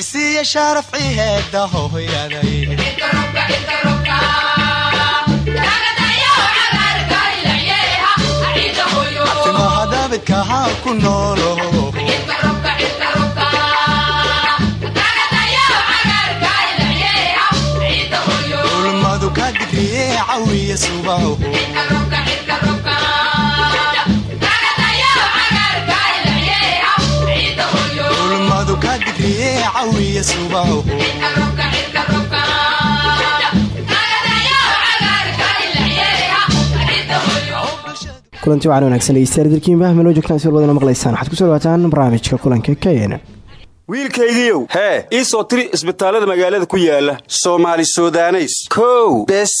isiya sharafci heeda hohoyaday timaha daabidka haa ku noolo ulmadu ka digriye cawiya subaho cawiya subaho kulanti wacan wanagsan dhegeystayaal dalkiinbah meloo joogtaan si walbadana maqlaysaan. Waxaad ku soo dhawaataan barnaamijka kulanka kn wiilkaygiiow hee. ii soo tiri isbitaallada magaalada ku yaalla soomaali sudaneys. Kow. Bes.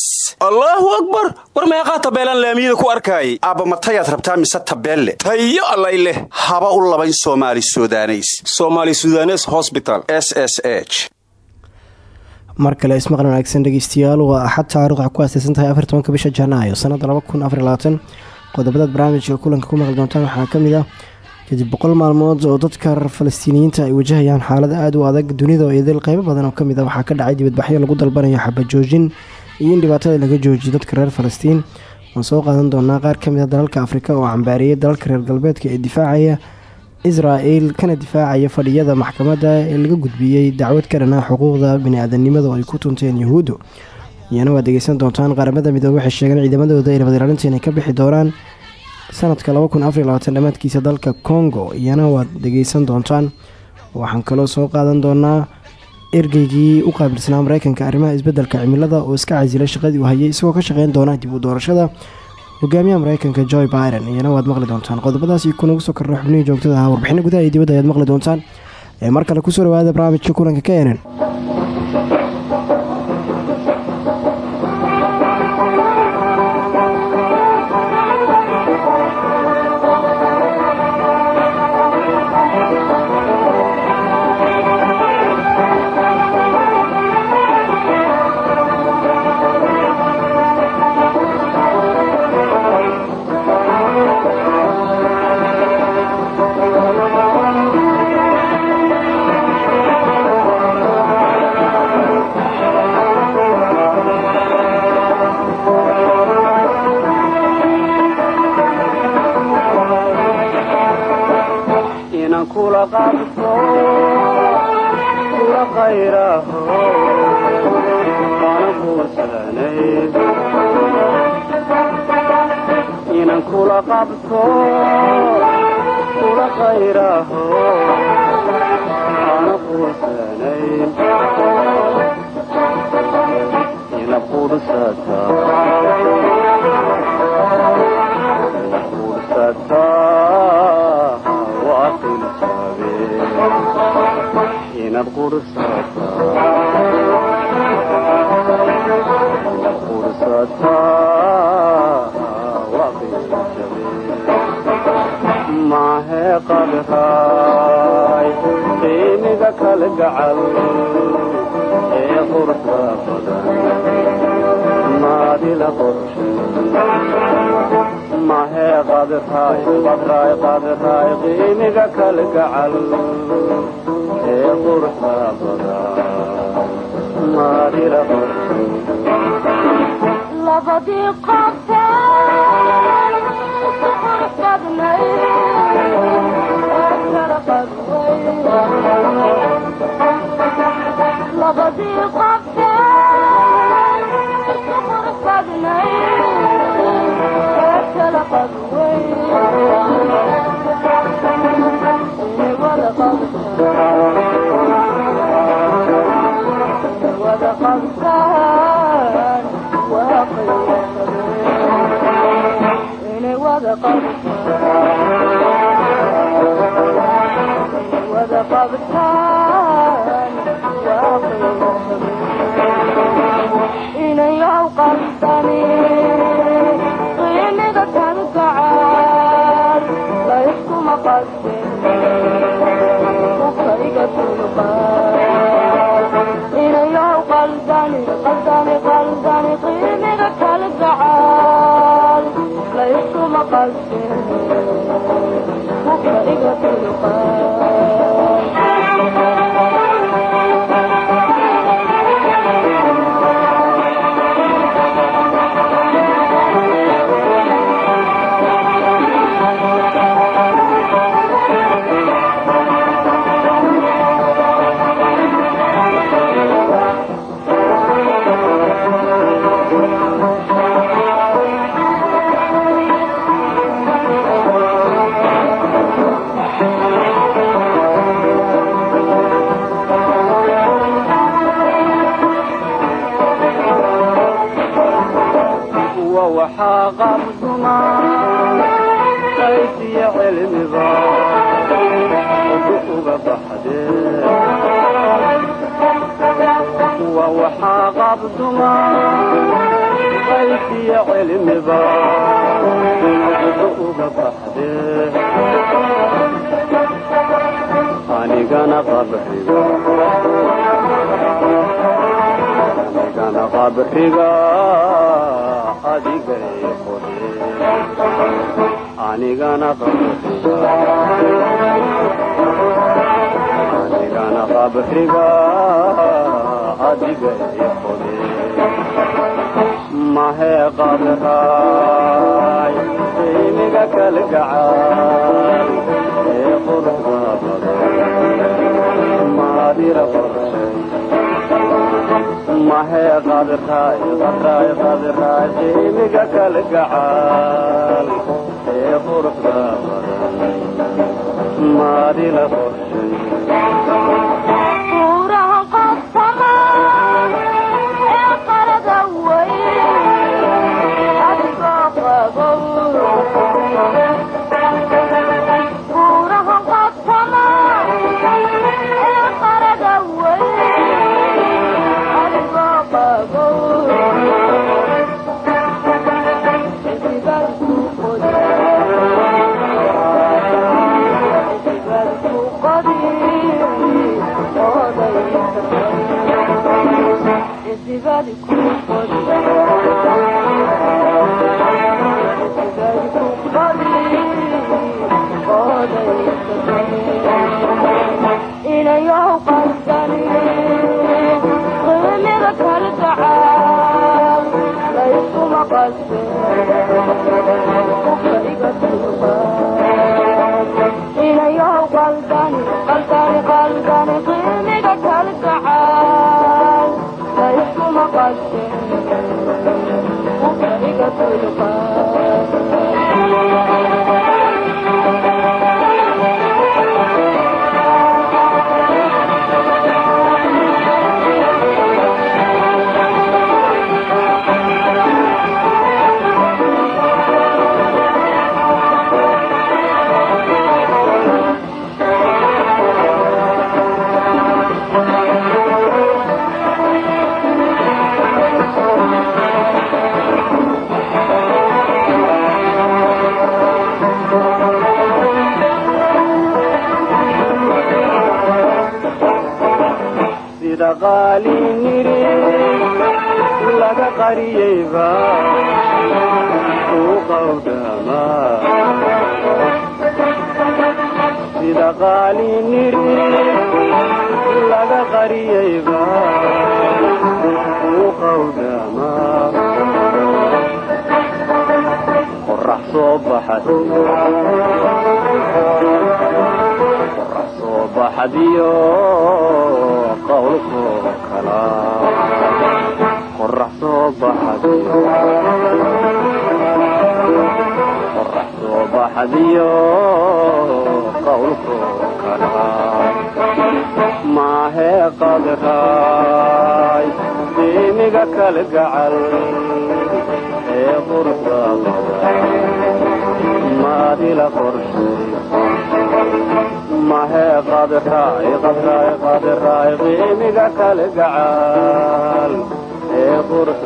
Allaahu akbar. War meeqaa tabeelaan laamiyada ku arkaayay? Aabbamatayaad rabtaa mise tabeelle? Tayo allay leh. Haba u labayn soomaali sudaneys. Somaali sudanes hosbital s s h. Mar kale ismaqal wanaagsan dhegeystayaal waa axad taariikh waxaa ku aaseysan tahay afar tobanka bisha janaayo sanada laba kun afar labaatan. Qodobadaad barnaamijka kulanka ku maqli doontaan waxaa ka mid ah kadib boqol maalmood oo dadka falastiiniyiinta ay wajahayaan xaalad aada u adag dunida oo idil qeybo badan oo ka mid a waxaa ka dhacay dibadbaxyo lagu dalbanayo xabajoojin iyo in dhibaatada laga joojiyo dadka reer falastiin. Waan soo qaadan doonaa qaar ka mid a dalalka afrika oo cambaariyay dalalka reer galbeedka ee difaacaya israel kana difaacaya fadhiyada maxkamadda ee laga gudbiyey dacwad ka dhanaa xuquuqda bani-aadanimada oo ay ku tunteen yahuuddu iyana waad degeysan doontaan qaramada midoobe waxay sheegeen ciidamadooda ay nabad ilaalinta inay ka bixi doonaan sanadka dhamaadkiisa dalka congo iyana waad dhegeysan doontaan. Waxaan kaloo soo qaadan doonaa ergeygii u qaabilsanaa mareykanka arrimaha isbeddelka cimilada oo iska casilay shaqadii uu hayay isagoo ka shaqeyn doona dib u doorashada. Hogaamiyaha mareykanka joy biden iyana waad maqli doontaan. Qodobadaasi kunagu soo kordha xubnihii joogtada ah warbixino gudaha iyo dibadda ayaad maqli doontaan. Ee mar kale ku soo dhawaada barnaamijka kulanka ka enen inay awqaltani qiimiga كذبة القاف qaysiyo cilmiba uga baxdee anigana qabriga adiga anigana qabriga adiga ii qore mahee qabraay qiimiga kalgacaal ee quruxda badan maadira qorshay mahee qabraay qabraay qabraay qiimiga kalgacaal ee quruxda badan maadila qorshay sida qaaliniri laga qariyeyba uu qawdama. Sida qaaliniri laga qariyeyba uu qawdama. Qorax soo baxad kala gacal ee quruxda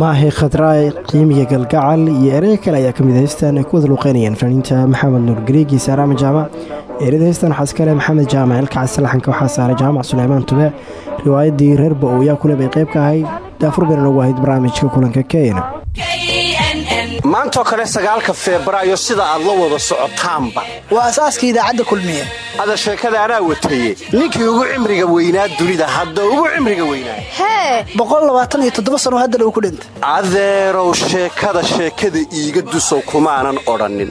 maahay khadraay qiimiga galgacal iyo erey kale ayaa ka mid heystan ay ku wada luuqeynayaan fanaaniinta maxamed nuur gariig iyo saaraama jaamac. Erada heystan waxaa iskale maxamed jaamac ilkaca salaxanka waxaa saaray jaamac suleymaan tube. Riwaayadii reer ba'ooyaa kule bay qayb ka ahayd daafur bayna nagu ahayd barnaamijka kulanka keyna maantoo kale sagaalka febraayo sida aad la wada socotaanba. Waa asaaska idaacadda kulmiye. Hada sheekada anaa wataye ninkii ugu cimriga weynaa dunida hadda ugu cimriga weynaa hee! Boqol labaatan iyo toddoba sano hadda dhow ku dhintay. Adeerow sheekada sheekada iiga dusow kumaanan odhannin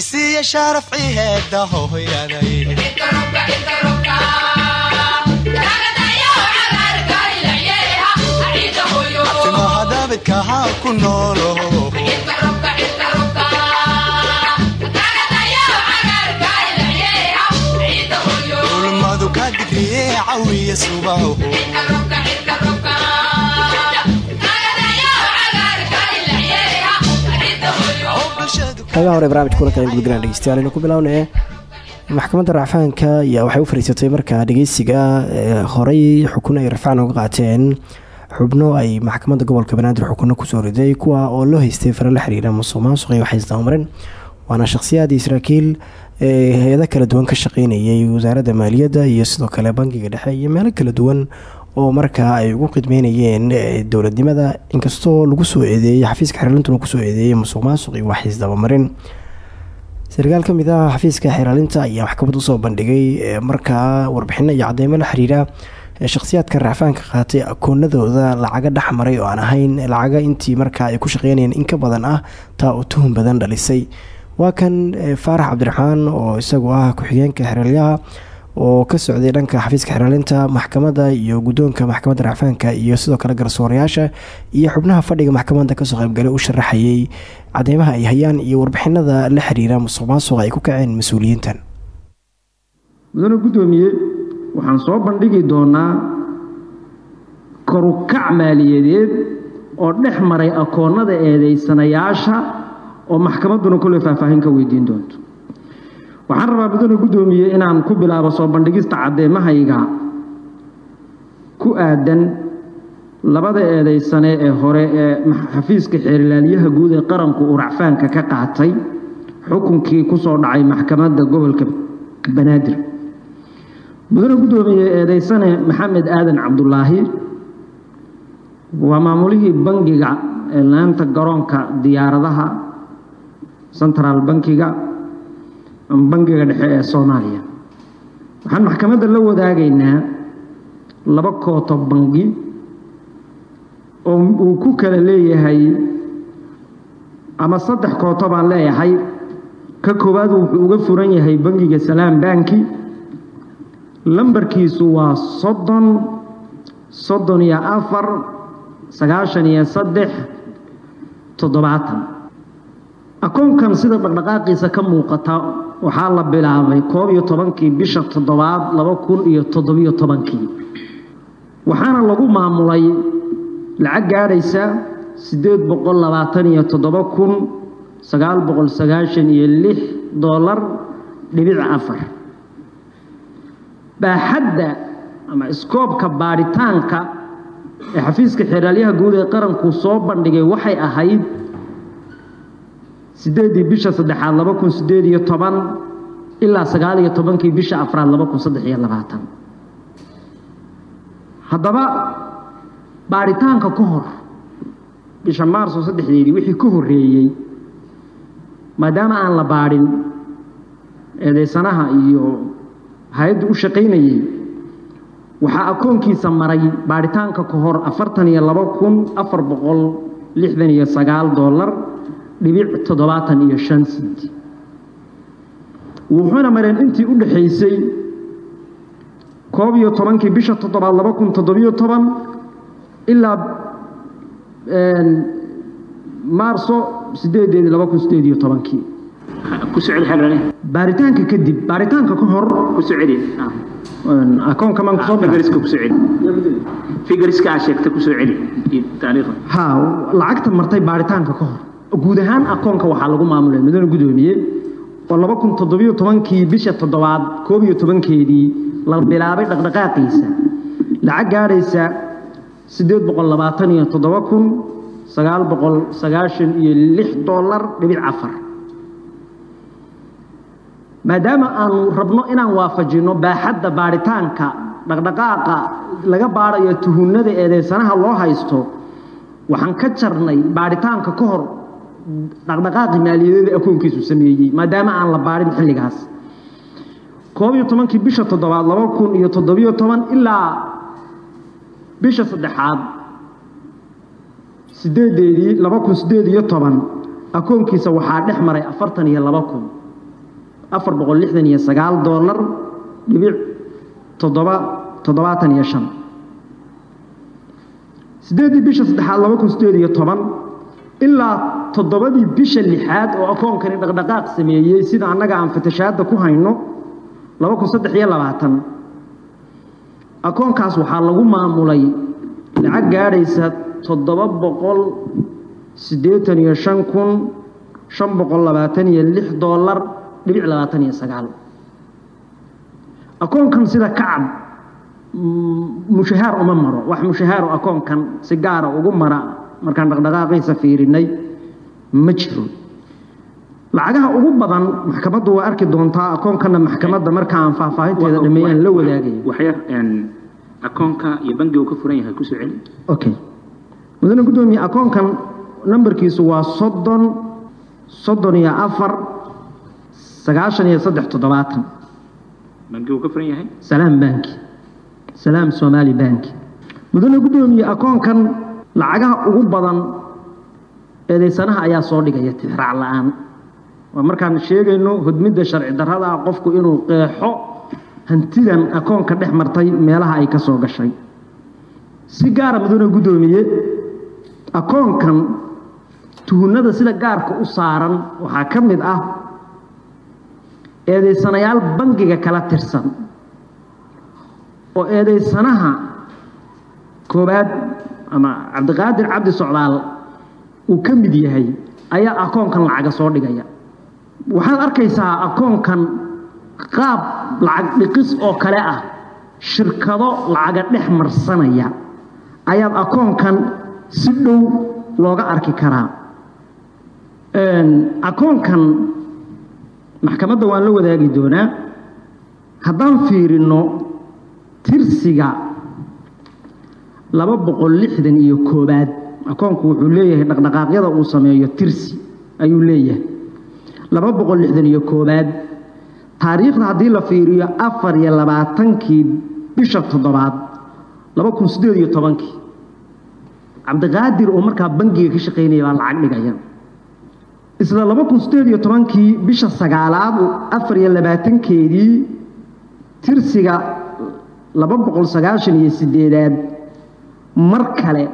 cisiiya shaaraf ciheeda hooyaday timaha daabidkahaa ku noolo ulmadu ka digriye cawiya subaho qeybaha hore barnamij kulanka aynu gudgalaan dhegeystayaal aynu ku bilownee maxkamadda racfaanka ayaa waxay u fariisatay markaa dhegeysiga ee horey xukun ay rafcaan uga qaateen. Xubno ay maxkamadda gobolka banaadir xukuno ku soo riday kuwa oo loo haystay fare la xiriira musuq maasuq iyo waxaysdabamarin waana shakhsiyaad iyo ee hay'ado kala duwan ka shaqeynayay wasaaradda maaliyadda iyo sidoo kale bankiga dhexe iyo meelo kala duwan oo markaa ay ugu khidmeynayeen dowladnimada inkastoo lagu soo eedeeyey xafiiska xeerlintuna ku soo eedeeyey musuq maasuq iyo waxaysdabamarin sarkaal ka mid ah xafiiska xeeraalinta ayaa maxkamad u soo bandhigay markaa warbixino iyo cadeymo xiriira shakhsiyaadka racfaanka qaatay akoonadooda lacaga dhexmaray oo aan ahayn. Lacaga intii markaa ay ku shaqeynayeen in ka badan ah taa oo tuhun badan dhalisay. Waa kan faarax cabdiraxmaan oo isagu ah ku-xigeenka xeraalyaha oo ka socday dhanka xafiiska xeraalinta maxkamadda iyo guddoonka maxkamadda racfaanka iyo sidoo kale garsoorayaasha iyo xubnaha fadhiga maxkamadda ka soo qaybgalay u sharaxayay cadeymaha ay hayaan iyo warbixinada la xiriira musuq maasuqa ay ku kaceen mas'uuliyiintan. Mudane guddoomiye waxaan soo bandhigi doonaa korukac maaliyadeed oo dhex maray akoonnada eedeysanayaasha oo maxkamadduna kolley faahfaahin ka weydiin doonto waxaan rabaa mudane guddoomiye inaan ku bilaabo soo bandhigista caddeemahayga ku aadan labada eedeysane ee hore ee xafiiska xeerilaalyaha guud ee qaranku uu racfaanka ka qaatay. Xukunkii ku soo dhacay maxkamadda gobolka banaadir. Mudane guddoomiye eedeysane maxamed aadan cabdulaahi waa maamulihii bangiga ee laanta garoonka diyaaradaha central bankiga bangiga dhexe ee soomaaliya. Waxaan maxkamadda la wadaagaynaa laba kooto bangi oo uu ku kala leeyahay ama saddex kooto baan leeyahay. Ka koowaad wuxuu uga furan yahay bangiga salaam banki. Lambarkiisu waa soddon soddon iyo afar sagaashan iyo saddex toddobaatan. Akoonkan sida dhaqdhaqaaqiisa ka muuqata waxaa la bilaabay koob iyo tobankii bisha toddobaad laba kun iyo toddobiyo tobankii. Waxaana lagu maamulay lacag gaadhaysa siddeed boqol labaatan iyo toddoba kun sagaal boqol sagaashan iyo lix doolar dhibic afar. Baaxadda ama iskoobka baadhitaanka ee xafiiska xeeraalyaha guud ee qaranku soo bandhigay waxay ahayd siddeeddii bisha saddexaad laba kun siddeed iyo toban ilaa sagaal iyo tobankii bisha afraad laba kun saddex iyo labaatan. Haddaba baadhitaanka ka hor bisha maarso saddexdeedii wixii ka horreeyey maadaama aan la baadhin eedeysanaha iyo hay'addu u shaqaynayay waxaa akoonkiisa maray baadhitaanka ka hor afartan iyo laba kun afar boqol lixdan iyo sagaal doolar dhibic toddobaatan iyo shan senti wuxuuna mareen intii u dhexaysay koob iyo tobankii bisha toddobaad laba kun toddobiyo toban ilaa maarso sideedeedii laba kun sideed iyo tobankii. Baaritaanka kadib baaritaanka ka hor akoonka maan ku soo lacagta martay baaritaanka ka hor guud ahaan akoonka waxaa lagu maamulay mudane gudoomiye oo laba kun toddobiyo tobankii bisha toddobaad koob iyo tobankeedii la bilaabay dhaqdhaqaaqiisa lacag gaadhaysa siddeed boqol labaatan iyo toddoba kun sagaal boqol sagaashan iyo lix dollar dhibic afar. Maadaama aanu rabno inaan waafajinno baaxadda baaritaanka dhaqdhaqaaqa laga baadhayo tuhunada eedeysanaha loo haysto waxaan ka jarnay baaritaanka ka hor dhaqdhaqaaqi maaliyadeeda akoonkiisu sameeyey maadaama aan la baadhin xilligaas. koob iyo tobankii bisha toddobaad laba kun iyo toddobiyo toban ilaa bisha saddexaad sideedeedii laba kun sideed iyo toban akoonkiisa waxaa dhex maray afartan iyo laba kun. Afar boqol lixdan iyo sagaal doolar dhibic toddoba toddobaatan iyo shan. Sideeddii bisha saddexaad laba kun sideed iyo toban ilaa toddobadii bisha lixaad oo akoonkani dhaqdhaqaaq sameeyey sida annaga aan fatashaadda ku hayno akoonkaas waxaa lagu maamulay lacag gaadhaysa toddoba boqol siddeetan iyo shan kun shan boqol labaatan iyo lix doolar dhibic labaatan iyo sagaal. Akoonkan sida kacab mushahaar uma maro. Wax mushahaaru akoonkan si gaara ugu mara markaan dhaqdhaqaaqiisa fiirinay ma jiro. Lacagaha ugu badan maxkamaddu waa arki doontaa akoonkanna maxkamadda marka aan faahfaahinteeda dhameeyaan la okay mudane guddoomiye akoonkan nambarkiisu waa soddon soddon iyo afar sagaashan iyo saddex toddobaatan. Salaam banki salaam somaali banki mudane guddoomiye akoonkan lacagaha ugu badan eedeysanaha ayaa soo dhigaya tixraac la'aan. Waa markaan sheegayno hodmidda sharci darrada ah qofku inuu qeexo hantidan akoonka dhex martay meelaha ay ka soo gashay. Si gaara mudane guddoomiye akoonkan tuhunada sida gaarka u saaran waxaa ka mid ah eedeysanayaal bangiga kala tirsan oo eedeysanaha koowaad ama cabdiqaadir cabdi socdaal uu ka mid yahay ayaa akoonkan lacaga soo dhigaya. Waxaad arkaysaa akoonkan qaab lacag dhiqis oo kale ah shirkado lacaga dhex marsanaya. Ayaad akoonkan si dhow looga arki karaa. Akoonkan maxkamadda waan la wadaagi doonaa. Haddaan fiirinno tirsiga laba boqol lixdan iyo koobaad. Akoonku wuxuu leeyahay dhaqdhaqaaqyada uu sameeyo tirsi ayuu leeyahay. Laba boqol lixdan iyo koobaad. Taariikhda haddii la fiiriyo afar iyo labaatankii bisha toddobaad laba kun siddeed iyo tobankii. Cabdiqaadir oo markaa bangiga ka shaqaynaya baa lacag dhigaya. Isla laba kun siddeed iyo tobankii bisha sagaalaad afar iyo labaatankeedii tirsiga laba boqol sagaashan iyo sideedaad mar kale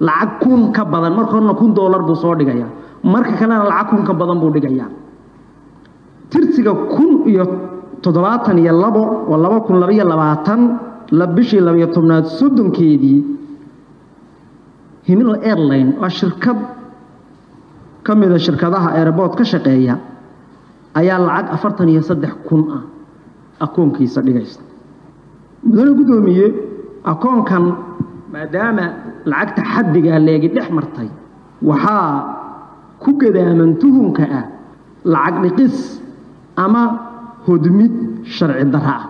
lacag kun ka badan marka horena kun doolar buu soo dhigaya marka kalena lacag kun ka badan buu dhigayaa. Tirsiga kun iyo toddobaatan iyo labo oo laba kun labaiyo labaatan la bishii labaiyo tobnaad soddonkeedii himilo airline waa shirkad ka mida shirkadaha airboort ka shaqeeya ayaa lacag afartan iyo saddex kun ah akoonkiisa dhigaysa mudane guddoomiye akoonkan maadaama lacagta xaddigaa leegi dhex martay waxaa ku gadaaman tuhunka ah lacag dhiqis ama hodmid sharci darra ah.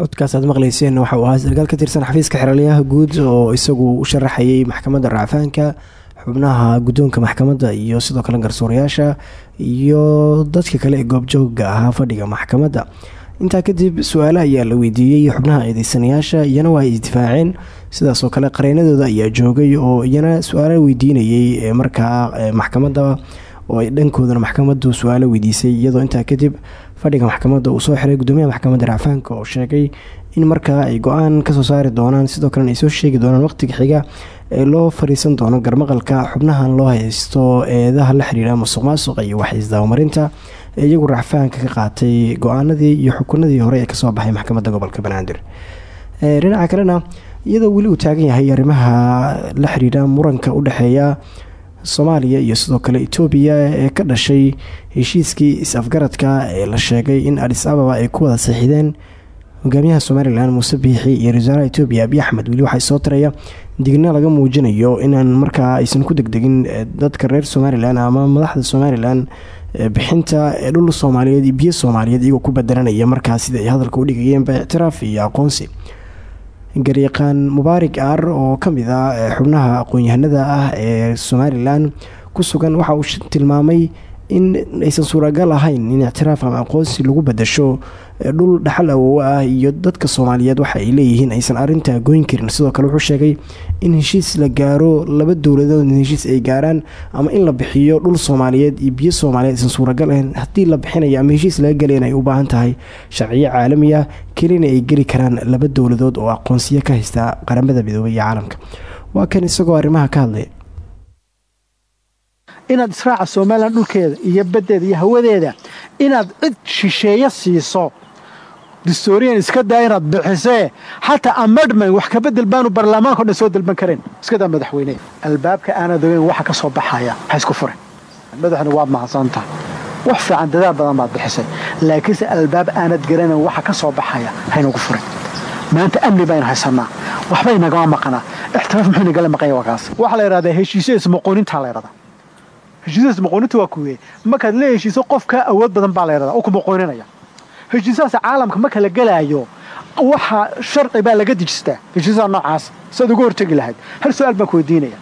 Codkaas aad maqleyseen waxa uu ahaa sarkaal ka tirsan xafiiska xeraalyaha guud oo isagu u sharaxayay maxkamadda racfaanka xubnaha guddoonka maxkamadda iyo sidoo kale garsoorayaasha iyo dadka kale ee goobjooga ahaa fadhiga maxkamadda intaa kadib su'aale ayaa la weydiiyey xubnaha eedeysanayaasha iyana waa ay isdifaaceen sidaasoo kale qareenadooda ayaa joogay oo iyana su'aalo weydiinayay markaa maxkamadda oo ay dhankoodana maxkamaddu su'aalo weydiisay. Iyadoo intaa kadib fadhiga maxkamadda uu soo xiray gudoomiyaha maxkamadda racfaanka oo sheegay in markaa ay go'aan ka soo saari doonaan sidoo kalena ay soo sheegi doonaan waqtiga xiga ee loo fariisan doono garmaqalka xubnahan loo haysto eedaha la xiriira musuq maasuqa iyo wax isdaawamarinta ee iyagu racfaanka ka qaatay go'aanadii iyo xukunadii hore ee ka soo baxay maxkamadda gobolka banaadir. Dhinaca kalena iyadoo weli uu taagan yahay arrimaha la xiriira muranka u dhexeeya soomaaliya iyo sidoo kale etoobiya ee ka dhashay heshiiskii is-afgaradka ee la sheegay in adis ababa ay ku wada saxiideen hogaamiyaha somalilan muuse biixi iyo ra'iisaalaha etoobiya abiy axmed. Weli waxaa soo taraya digna laga muujinayo inaan markaa aysan ku degdegin dadka reer somalilan ama madaxda somalilan bixinta dhul soomaaliyeed iyo biyo soomaaliyeed iyagoo ku bedelanaya markaa sida ay hadalka u dhigayeenba ictiraaf iyo aqoonsi garyaqaan mubaarig aar oo ka mid ah xubnaha aqoon-yahanada ah ee somalilan ku sugan waxa uu tilmaamay in aysan suuragal ahayn in ictiraaf ama aqoonsi lagu bedasho dhul dhaxal awoowo ah iyo dadka soomaaliyeed waxa ay leeyihiin aysan arintaa goyn karin. Sidoo kale wuxuu sheegay in heshiis la gaaro laba dowladood heshiis ay gaaraan ama in la bixiyo dhul soomaaliyeed iyo biyo soomaaliyeed aysan suuragal ahayn. Haddii la bixinayo ama heshiis laga gelayn ay u baahan tahay sharciyo caalami ah kelina ay geli karaan laba dowladood oo aqoonsiyo ka haysta qaramada midoobay iyo caalamka. Waa kan isagoo arrimaha ka hadlaya inaad israaca somalilan dhulkeeda iyo baddeeda iyo hawadeeda inaad cid shisheeye siiso. Distorian iska daa inaad bixisee xataa amadman wax kabedel baanu baarlamaanka dhan soo dalban karayn iska daa madaxweyne. Albaabka aanad ogeyn waxa ka soo baxaya ha isku furin. Madaxna waad mahadsantahay wax fiican dadaal badan baad bixisay laakiinse albaab aanad garanayn waxa ka soo baxaya haynagu furin. Maanta amni baynu haysanaa. Waxba inagama maqanaa. Ixtiraaf muxuu inagala maqanya waa kaas. Waxaa la yidhahdaa heshiisyo ismuquunintaa la yidhahdaa heshiisyadaas muquuninta waa kuweye markaad la heshiiso qof kaa awood badan baa la yidhahdaa oo ku muquuninaya heshiisyadaas caalamka marka la gelaayo waxa sharci baa laga dejistaa heshiisyada noocaas siaad uga hortegi lahayd hal su'aal baan ku weydiinaya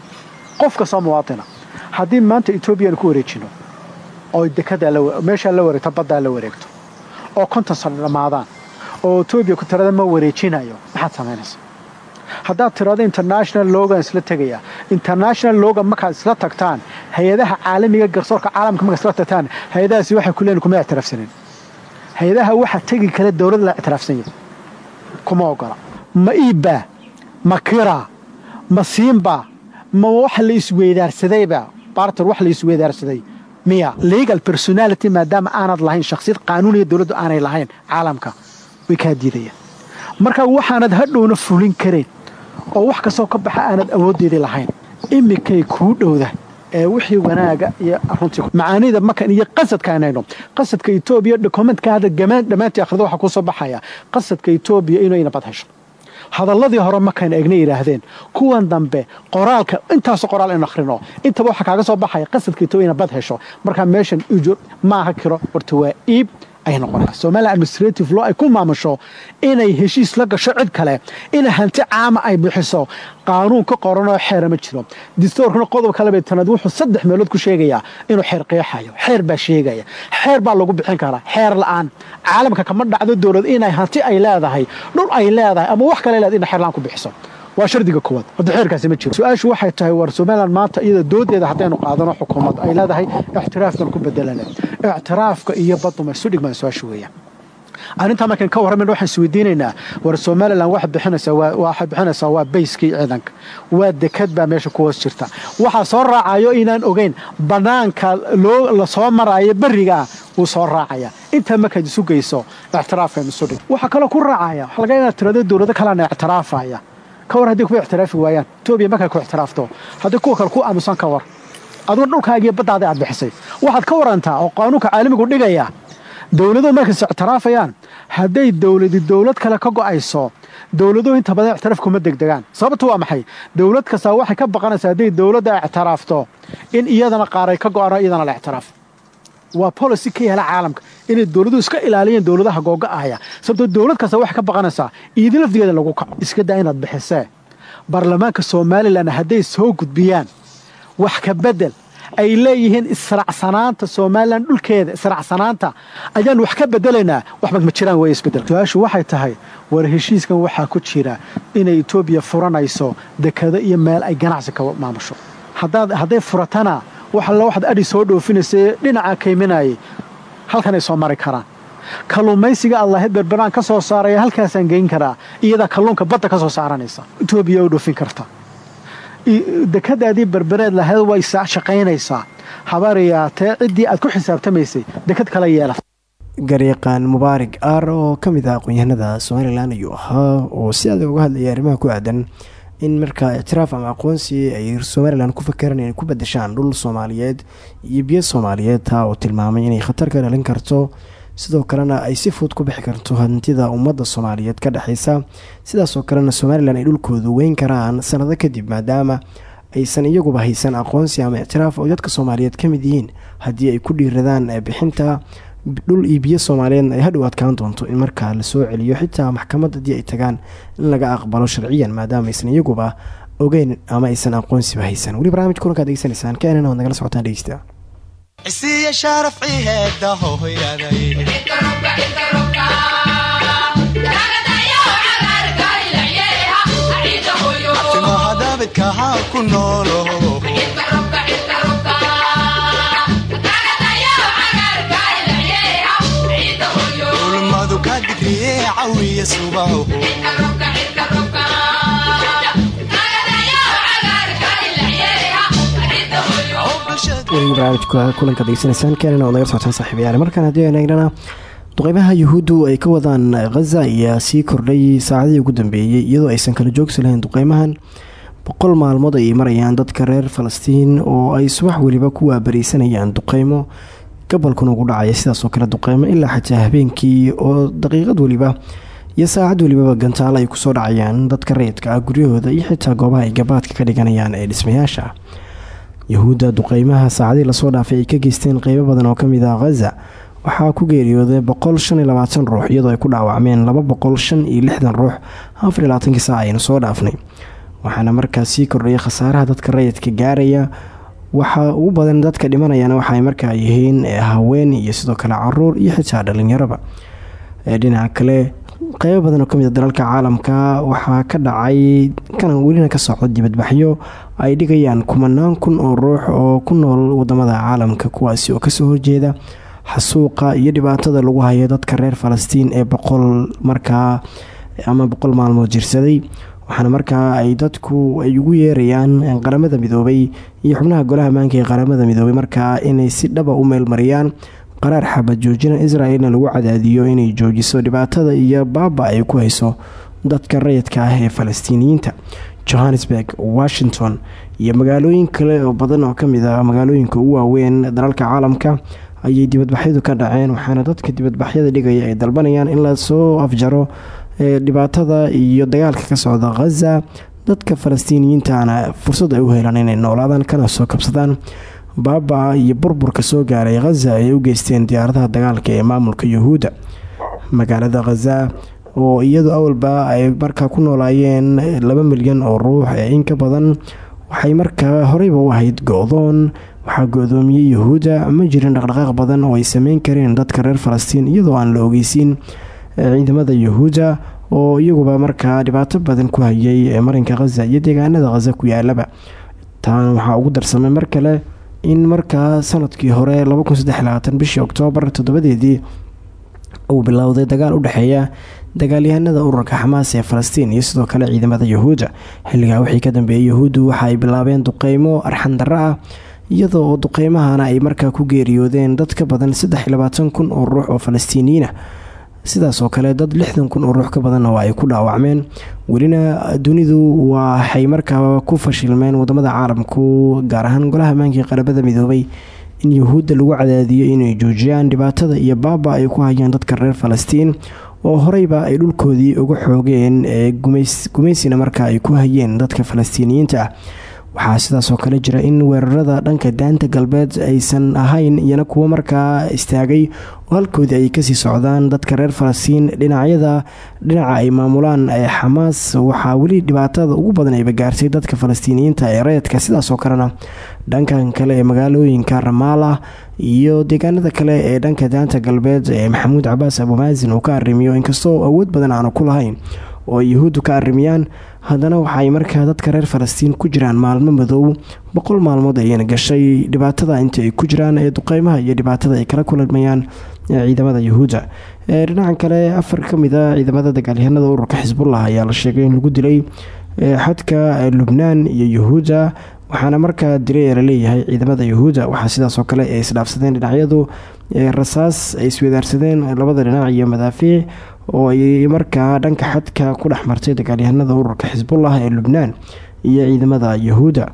qof kastoo muwaatina haddii maanta etoobiyan ku wareejino oo meeshaa la wareegto baddaa la wareegto oo konton sano dhammaadaan oo etoobiya ku tirada ma wareejinayo maxaad samaynaysa haddaad tirado international logan isla tegaya international logan markaad isla tagtaan hay'adaha caalamiga garsoorka caalamka markaad isla tagtaan hay'adahaasi waxay ku leeyihiin kuma ictiraafsanin hay'adaha waxa tegi kale dowlad la ictiraafsan yahay. Kuma ogola. Ma iibbaa ma kiraa ma siinbaa ma wax la isweydaarsadayba barter wax la isweydaarsaday miya legal personality maadaama aanad lahayn shakhsiyad qaanuuniya dowladdu aanay lahayn caalamka way kaa diidayaan marka waxaanad hadhowna fulin karayn oo wax kastoo ka baxa aanad awooddeedii lahayn. Imikay kuu dhowda ee wixii wanaaga iyo runtii macaanida markan iyo qasadka aanayno qasadka etoobiya dokumentka hadda dhammaantii akhrida waxaa kuu soo baxaya. Qasadka etoobiya inuu inabad hesho. Hadalladii hore markayna egna yidhaahdeen kuwan dambe qoraalka intaasoo qoraal aynu akhrino. Intaba waxaa kaaga soo baxaya qasadka etoobiya ina bad hesho. Markaa meeshan ujur maaha kiro horta waa iib ay noqonaysaa somalilan administrative law ay ku maamusho inay heshiis la gasho cid kale in hanti caama ay bixiso. Qaanuun ka qoranoo xeera ma jiro. Distoorkana qodob kaleba tanaad wuxuu saddex meelood ku sheegayaa inuu xeer qeexayo xeer baa sheegaya. Xeer baa lagu bixin karaa. Xeer la'aan. Caalamka kama dhacdo dowlad inay hanti ay leedahay dhul ay leedahay ama wax kale leedahay inay xeer la'aan ku bixiso waa shardiga koowaad. Hadda xeerkaasi ma jiro. Su'aashu waxay tahay war somalilan maanta iyada doodeeda haddaynu qaadano xukuumad ay leedahay ictiraafkan ku bedelana ictiraafka iyo baduma isu dhigmaan su'aashu weeyaan. Arrintaa markaan ka warramayna waxaan isweydiinaynaa war somalilan waxay bixinaysaa waxay bixinaysaa waa bayskii ciidanka. Waa dekad baa meesha ku hoos jirta. Waxaa soo raacayo inaan ogeyn bannaanka loo la soo maraayo berriga ah soo raacaya intaa markaad isu geyso ictiraafkan isu dhig. Waxaa kaloo ku raacaya waxaa laga inaad tirado dowlado ictiraafaya ka war haddii kuwa ictiraafi waayaan. Etoobiya markay ku ictiraafto haddii kuwa kale ku aamusan ka war aduna dhulkaagiiyo baddaadii aad bixisay. Waxaad ka warantaa oo qaanuunka caalamigu dhigaya dowladuhu markays ictiraafayaan hadday dowladi dowlad kale ka go'ayso dowladuhu inta badan ictiraaf kuma degdegaan. Sababtu waa maxay? Dowlad kastaa waxay ka baqanaysaa hadday dowladda ictiraafto in iyadana qaaray ka go'ano iyadana la ictiraaf waa policy ka yaalla caalamka. Inay dowladuhu iska ilaaliyeen dowladaha googa'aya sababtoo dowlad kasta waxay ka baqanaysaa iidi lafdigeeda lagu kaco iska daa inaad bixisee baarlamaanka somalilan hadday soo gudbiyaan wax ka bedel ay leeyihiin israacsanaanta somalilan dhulkeeda israacsanaanta ayaan wax ka bedelaynaa. Waxba ma jiraan wey isbeddel su'aashu waxay tahay war heshiiskan waxaa ku jira inay etoobiya furanayso dekado iyo meel ay ganacsi ka maamusho. Hadday furatana wax alla waxaad adhi soo dhoofinaysae dhinaca kayminayay halkanay soo mari karaan. Kalluumaysiga allahayd berberaan ka soo saaraya halkaasaan geyn karaa. Iyadaa kalluunka badda ka soo saaranaysa. Etoobiya oo dhoofin karta. Dekadaadii berbereed lahayd way shaqaynaysaa habaariyaatee ciddii aad ku xisaabtamaysay dekad kala yeela garyaqaan mubaarig aar oo ka mid ah aqoon-yahanada somalilan ayuu ahaa oo si adag uga hadlaya arrimaha ku aadan in markaa ictiraaf ama aqoonsi ay somalilan ku fakeraan inay ku badashaan dhul soomaaliyeed iyo biyo soomaaliyeed taa oo tilmaamay inay khatar ka dhalin karto. Sidoo kalena ay si fudud ku bixi karto hantida ummadda soomaaliyeed ka dhexeysa sidaasoo kalena somalilan ay dhulkoodu weyn karaan sanado kadib maadaama aysan iyaguba haysan aqoonsi ama ictiraaf oo dadka soomaaliyeed ka mid yihiin haddii ay ku dhiiradaan bixinta dhul iyo biyo soomaaliyeed ay hadhow adkaan doonto in markaa la soo celiyo xitaa maxkamad haddii ay tagaan in laga aqbalo sharciyan maadaama aysan iyaguba ogeyn ama aysan aqoonsiba haysan. Weli barnaamij kulankaad degeysanaysaan keenan oad nagala socotaan dhegeysta cisiya shaarafci heeda hohoyaday timaha daabidka haa ku noolo cawiya subaho duqeymaha yuhuuddu ay ka wadaan khaza ayaa sii kordhay saacadihii ugu dambeeyey iyadoo aysan kala joogsi lahayn duqeymahan. Boqol maalmood ayay marayaan dadka reer falastiin oo ay subax weliba ku waabariisanayaan duqeymo gobolkuna ugu dhacaya sidaasoo kale duqeymo ilaa xataa habeenkii oo daqiiqad weliba iyo saacad welibaba gantaalo ay ku soo dhacayaan dadka rayidka ah guryahooda iyo xitaa goobaha ay gabaadka ka dhiganayaan ee dhismayaasha. Yuhuudda duqeymaha saacadii la soo dhaafay ay ka geysteen qeybo badan oo ka mid ah khaza waxaa ku geeriyooday ruux iyadoo ay ku dhaawacmeen ruux saac aynu soo dhaafnay. Waxaana markaas sii kordhaya khasaaraha dadka rayidka gaaraya waxaa ugu badan dadka dhimanayana waxaay markaa yihiin haween iyo sidoo kale carruur iyo xitaa dhalinyaroba dhinaca kale qeybo badan oo ka mid a dalalka caalamka waxaa ka dhacay kana welina ka socdo dibadbaxyo ay dhigayaan kumanaan kun oo ruux oo ku nool waddamada caalamka kuwaasi oo ka soo horjeeda xasuuqa iyo dhibaatada lagu hayo dadka reer falastiin ee boqol markaa ama boqol maalmood jirsaday waxaana markaa ay dadku ay ugu yeerayaan qaramada midoobay iyo xubnaha golaha maanka ee qaramada midoobay markaa inay si dhaba u meelmariyaan. Qaraar xabad joojina israel-na lagu cadaadiyo inay joojiso dhibaatada iyo baaba ay ku hayso dadka rayidka ah ee falastiiniyiinta. Johannesburg washington iyo magaalooyin kale oo badan oo ka mid ah magaalooyinka ugu waaweyn dalalka caalamka ayay dibadbaxyadu ka dhaceen waxaana dadka dibadbaxyada dhigaya ay dalbanayaan in la soo afjaro dhibaatada iyo dagaalka ka socda khaza dadka falastiiniyiintana fursad ay u helaan inay noolaadaan kana soo kabsadaan. Baaba iyo burburka soo gaaray khaza ay u geysteen diyaaradaha dagaalka ee maamulka yuhuudda. Magaalada khaza oo iyadu awalba ay markaa ku noolaayeen laba milyan oo ruux ee in ka badan waxay markaa horeyba u ahayd go-doon waxaa go-doomiyey yuhuudda ma jirin dhaqdhaqaaq badan oo ay sameyn kareen dadka reer falastiin iyadoo aan la ogeysiin ciidamada yuhuudda oo iyaguba markaa dhibaato badan ku hayay marinka khaza iyo deegaanada khaza ku yaalaba taana waxaa ugu darsamay mar kale in markaa sannadkii hore bishii oktoobar toddobadeedii uu bilowday dagaal u dhexeeya dagaalyahanada ururka xamaas ee falastiin iyo sidoo kale ciidamada yuhuudda xilligaa wixii ka dambeeyey yuhuuddu waxa bilaabeen duqeymo arxandarro ah iyadoo oo duqeymahana ay markaa ku geeriyoodeen dad ka badan kun oo ruux oo falastiiniyiin ah sidaasoo kale dad lixdan kun oo ruux ka badanna waa ay ku dhaawacmeen. Welina dunidu waxay markaa ku fashilmeen waddamada caalamku gaar ahaan golaha amaankii qarabada midoobay in yuhuudda lagu cadaadiyo inay joojiyaan dhibaatada iyo baaba ay ku hayaan dadka reer falastiin oo horeyba ay dhulkoodii uga xoogeen ee gumeysina markaa ay ku hayeen dadka falastiiniyiinta. ah waxaa sidaasoo kale jira in weerarada dhanka daanta galbeed aysan ahayn iyana kuwo markaa istaagay oo halkoodii ay ka sii socdaan dadka reer falastiin. Dhinacyada dhinaca ay maamulaan ee xamaas waxaa weli dhibaatada ugu badan ayba gaartay dadka falastiiniyiinta ee rayadka sidaasoo kalena dhankan kale ee magaalooyinka ramaala iyo deegaanada kale ee dhanka daanta galbeed ee maxamuud cabaas abumaasin uu ka arrimiyo. Inkastoo awood badan aanu ku lahayn oo yuhuuddu ka arrimiyaan haddana waxaay markaa dadka reer falastiin ku jiraan maalmo madow boqol maalmood ayayna gashay. Dhibaatada inta ay ku jiraan ee duqeymaha iyo dhibaatada ay kala kulmayaan ciidamada yuhuudda. Dhinacan kale afar ka mid a ciidamada dagaalyahanada ururka xisbullah ayaa la sheegay in lagu dilay xadka lubnaan iyo yuhuudda waxaana markaa dilay ee la leeyahay ciidamada yuhuudda. Waxaa sidaasoo kale ay isdhaafsadeen dhinacyadu rasaas ay iswadaarsadeen labada dhinac iyo madaafiic oo ay markaa dhanka xadka ku dhex martay dagaalyahanada ururka xisbullah ee lubnaan iyo ciidamada yuhuudda.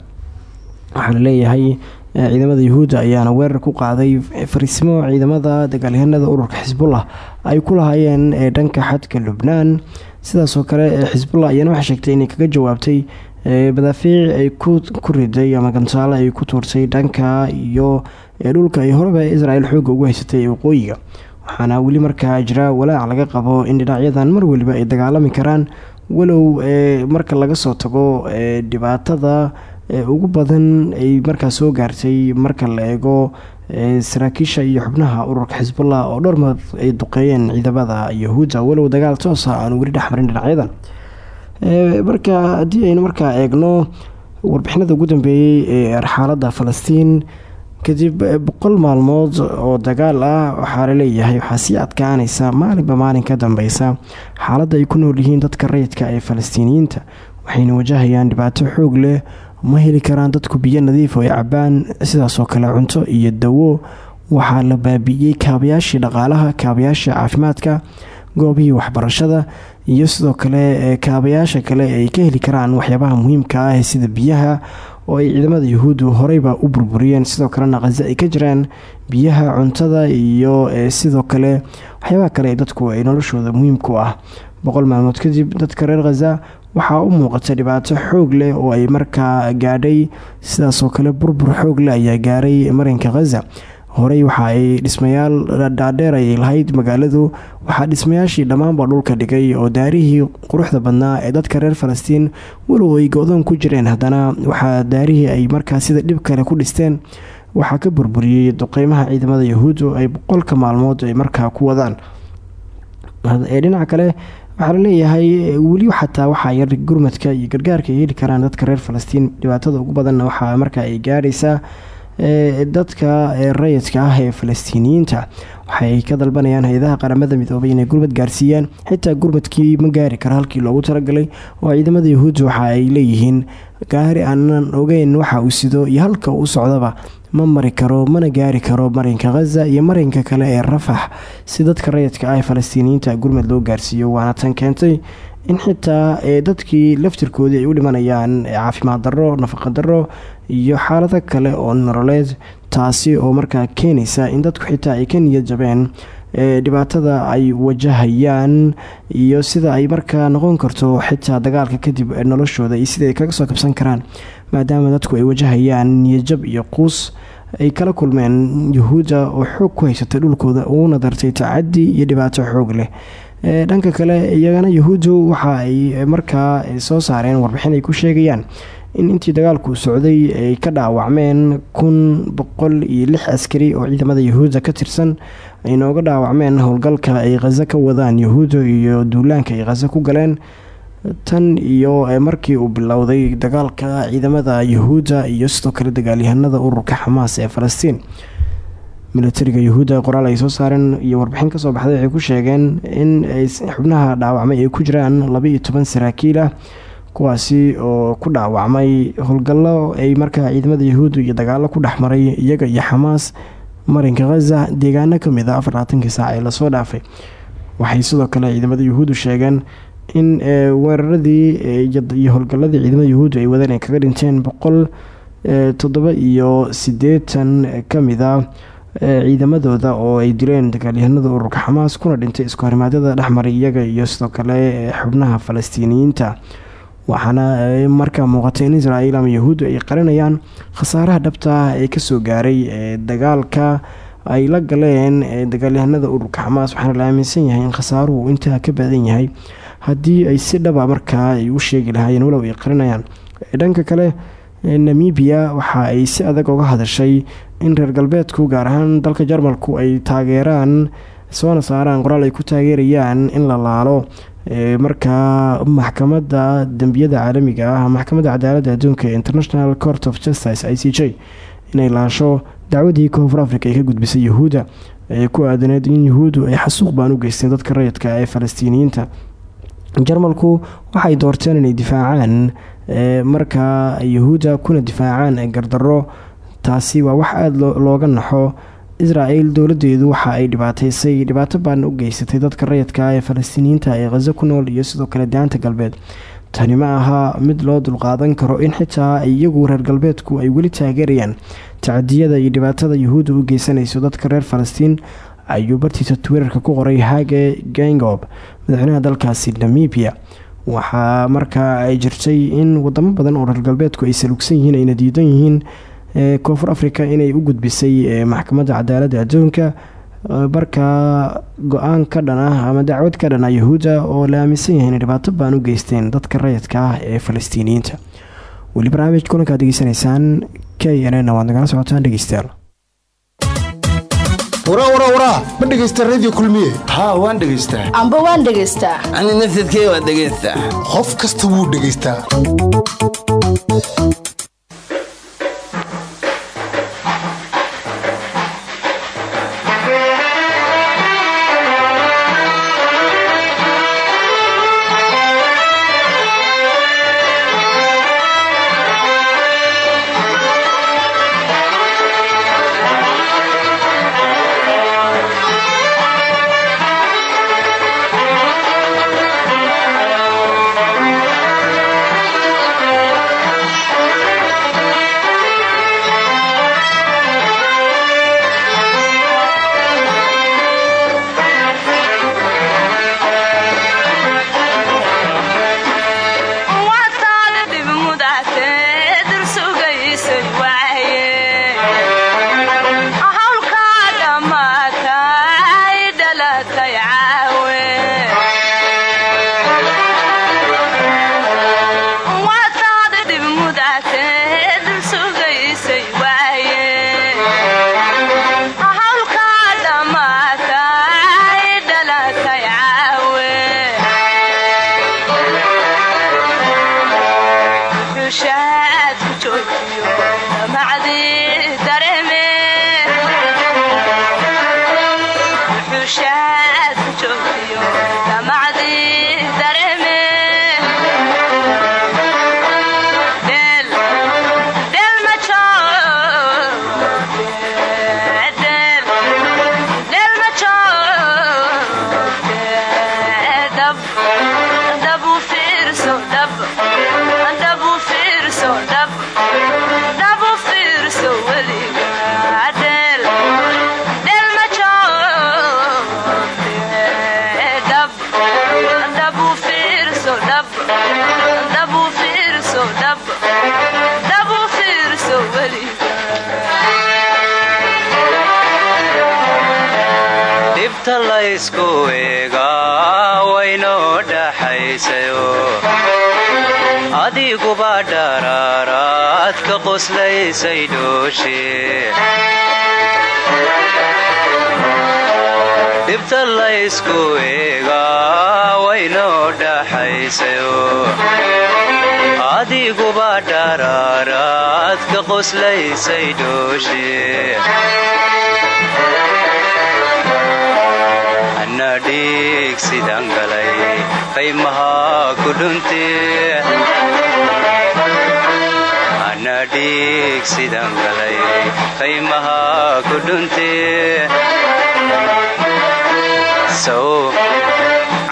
Waxaa la leeyahay ciidamada yuhuudda ayaana weerar ku qaaday fariisimo ciidamada dagaalyahanada ururka xisbullah ay ku lahaayeen ee dhanka xadka lubnaan. Sidaasoo kale xisbullah ayaana waxay sheegtay inay kaga jawaabtay madaafiic ay ku riday ama gantaalo ay ku tuurtay dhanka iyo dhulka ay horeba israel xooga ugu haysatay waqooyiga waxaana weli markaa jira walaac laga qabo in dhinacyadan mar weliba ay dagaalami karaan walow marka laga soo tago dhibaatada ugu badan ay markaa soo gaartay marka la eego saraakiisha iyo xubnaha ururka xisbullah oo dhowr mood ay duqeeyeen ciidamada yahuudda. Walow dagaal toosa aanu weli dhexmarin dhinacyadan marka haddii aynu markaa eegno warbixinada ugu dambeeyey ee xaaladda falastiin kadib boqol maalmood oo dagaal ah waxaa la leeyahay waxaa sii adkaanaysa maalinba maalin ka dambeysa xaaladda ay ku nool yihiin dadka rayidka ee falastiiniyiinta waxayna wajahayaan dhibaato xoog leh ma heli karaan dadku biyo nadiif oo ay cabaan sidaasoo kale cunto iyo dawo waxaa la baabi'iyey kaabayaashii dhaqaalaha kaabayaashii caafimaadka goobihii waxbarashada iyo sidoo kale kaabayaasha kale ay ka heli karaan waxyaabaha muhiimka ah sida biyaha oo ay ciidamada yuhuuddu horeyba u burburiyeen sidoo kalena khaza ay ka jiraan biyaha cuntada iyo sidoo kale waxyaabaha kale dadku ay noloshooda muhiimku ah. Boqol maalmood kadib dadka reer khaza waxaa u muuqata dhibaato xoog leh oo ay markaa gaadhay sidaasoo kale burbur xoog leh ayaa gaaray marinka khaza horey waxa ay dhismayaal dhaadheer ayay lahayd magaaladu. Waxaa dhismayaashii dhammaanba dhulka dhigay oo daarihii quruxda badnaa ee dadka reer falastiin walow ay go-doon ku jireen haddana waxaa daarihii ay markaa sida dhib kale ku dhisteen. Waxaa ka burburiyey duqeymaha ciidamada yahuuddu ay boqolka maalmood ay markaa ku wadaan. Dhinaca kale waxaa la leeyahay weli xataa waxaa yar gurmadka iyo gargaarka ay heli karaan dadka reer falastiin. Dhibaatada ugu badanna waxaa markaa ay gaaraysaa dadka rayidka ah ee falastiiniyiinta. Waxay ka dalbanayaan hay'adaha qaramada midoobay inay gurmad gaarsiiyaan. Xitaa gurmadkii ma gaari karo halkii loogu talagalay oo ciidamada yahuudda waxa ay leeyihiin gaari aanan ogeyn waxa uu sido iyo halka uu socdaba. Ma mari karo mana gaari karo marinka khaza iyo marinka kale ee rafax si dadka rayidka ah ee falastiiniyiinta gurmad loo gaarsiiyo waana tan keentay in xitaa dadkii laftirkoodii ay u dhimanayaan caafimaad darro nafaqa darro iyo xaalado kale oo nololeed taasi oo markaa keenaysa in dadku xitaa ay ka niyad jabeen dhibaatada ay wajahayaan iyo sida ay markaa noqon karto xitaa dagaalka kadib noloshooda iyo sida ay kaga soo kabsan karaan. Maadaama dadku ay wajahayaan niyadjab iyo quus ay kala kulmeen yuhuudda oo xoog ku haysatay dhulkooda uuna dartay tacadi iyo dhibaato xoog leh. Dhanka kale iyagana yahuuddu waxa ay markaa soo saareen warbixin ay ku sheegayaan in intii dagaalku socday ay ka dhaawacmeen kun boqol iyo lix askari oo ciidamada yahuudda ka tirsan ay nooga dhaawacmeen howlgalka ay khaza ka wadaan yahuudda iyo duulaanka ay khaza ku galeen. Tan iyo markii uu bilowday dagaalka ciidamada yahuudda iyo sidoo kale dagaalyahanada ururka xamaas ee falastiin. Milatariga yahuudda qoraal ay soo saareen iyo warbixin ka soo baxday waxay ku sheegeen in xubnaha dhaawacmay ay ku jiraan laba iyo toban saraakiil ah kuwaasi oo ku dhaawacmay howlgallo ay markaa ciidamada yahuudda iyo dagaalo ku dhexmaray iyaga iyo xamaas marinka khaza deegaano ka mid a afar labaatankii saac ee la soo dhaafay. Waxay sidoo kale ciidamada yahuuddu sheegeen in weeraradii iyo howlgalladii ciidamada yahuuddu ay wadeen kaga dhinteen boqol toddoba iyo sideetan ka mid a ciidamadooda oo ay dileen dagaalyahanada ururka xamaas kuna dhintay isku harimaadyada dhexmaray iyaga iyo sidoo kale xubnaha falastiiniyiinta waxaana markaa muuqatay in israel ama yahuuddu ay qarinayaan khasaaraha dhabta ah ee ka soo gaaray ee dagaalka ay la galeen dagaalyahanada ururka xamaas. Waxaana la aaminsan yahay in khasaaruhu intaa ka badan yahay haddii ay si dhaba markaa ay u sheegi lahaayeen walow ay qarinayaan. Dhanka kale namibia waxa ay si adag uga hadashay in reer galbeedku gaar ahaan dalka jarmalku ay taageeraan soona saaraan qoraal ay ku taageerayaan in la laalo markaa maxkamadda dembiyada caalamiga ah maxkamadda cadaaladda adduunka ee international court of justice i j inay laasho dacwadii koonfur africa ay ka gudbisay yahuudda ee ku aadaneed in yahuuddu ay xasuuq baan u geysteen dadka rayidka ee falastiiniyiinta. Jarmalku waxay doorteen inay difaacaan markaa yahuudda kuna difaacaan gardaro taasi waa wax aada looga naxo israel dowladeedu waxa ay dhibaataysay dhibaato baan u geysatay dadka rayidka ee falastiiniyiinta ee khazo ku nool iyo sidoo kale daanta galbeed. Tani ma aha mid loo dulqaadan karo in xitaa iyagu reer galbeedku ay weli taageerayaan. Tacadiyada iyo dhibaatada yahuudda u geysanayso dadka reer falastiin ayuu bartiisa twitter-ka ku qoray hage gengob madaxweynaha dalkaasi namibia. Waxaa markaa ay jirtay in wadamo badan oo reer galbeedku ay salugsan yihiin ayna diidan yihiin koonfur africa inay u gudbisay maxkamadda cadaaladda adduunka. Markaa go'aan ka dhan ah ama dacwad ka dhan ah yahuudda oo la aaminsan yahay inay dhibaato baan u geysteen dadka rayidka ah ee falastiiniyiinta. Weli barnaamij kulankaad degeysanaysaan k n n waad nagala socotaan dhegeystayaal ma dhegaysta radio kulmiye? Haa waan dhegaystaa amba waan dhegaystaa ani nafsadkee waan dhegaystaa qof kasta wuu dhegaystaa qoslaysay dhooshe dhibta laysku eegaa waynoo dhaxaysayo adiguba dharaaraad ka qoslaysay dhooshe ana dhiig sidaan galay qaymahaa ku dhuntee ana dhiig sidaan galay qaymahaa ku dhuntee sow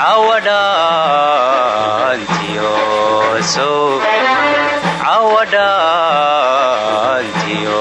cawadhaantiyo sow cawadhaantiyo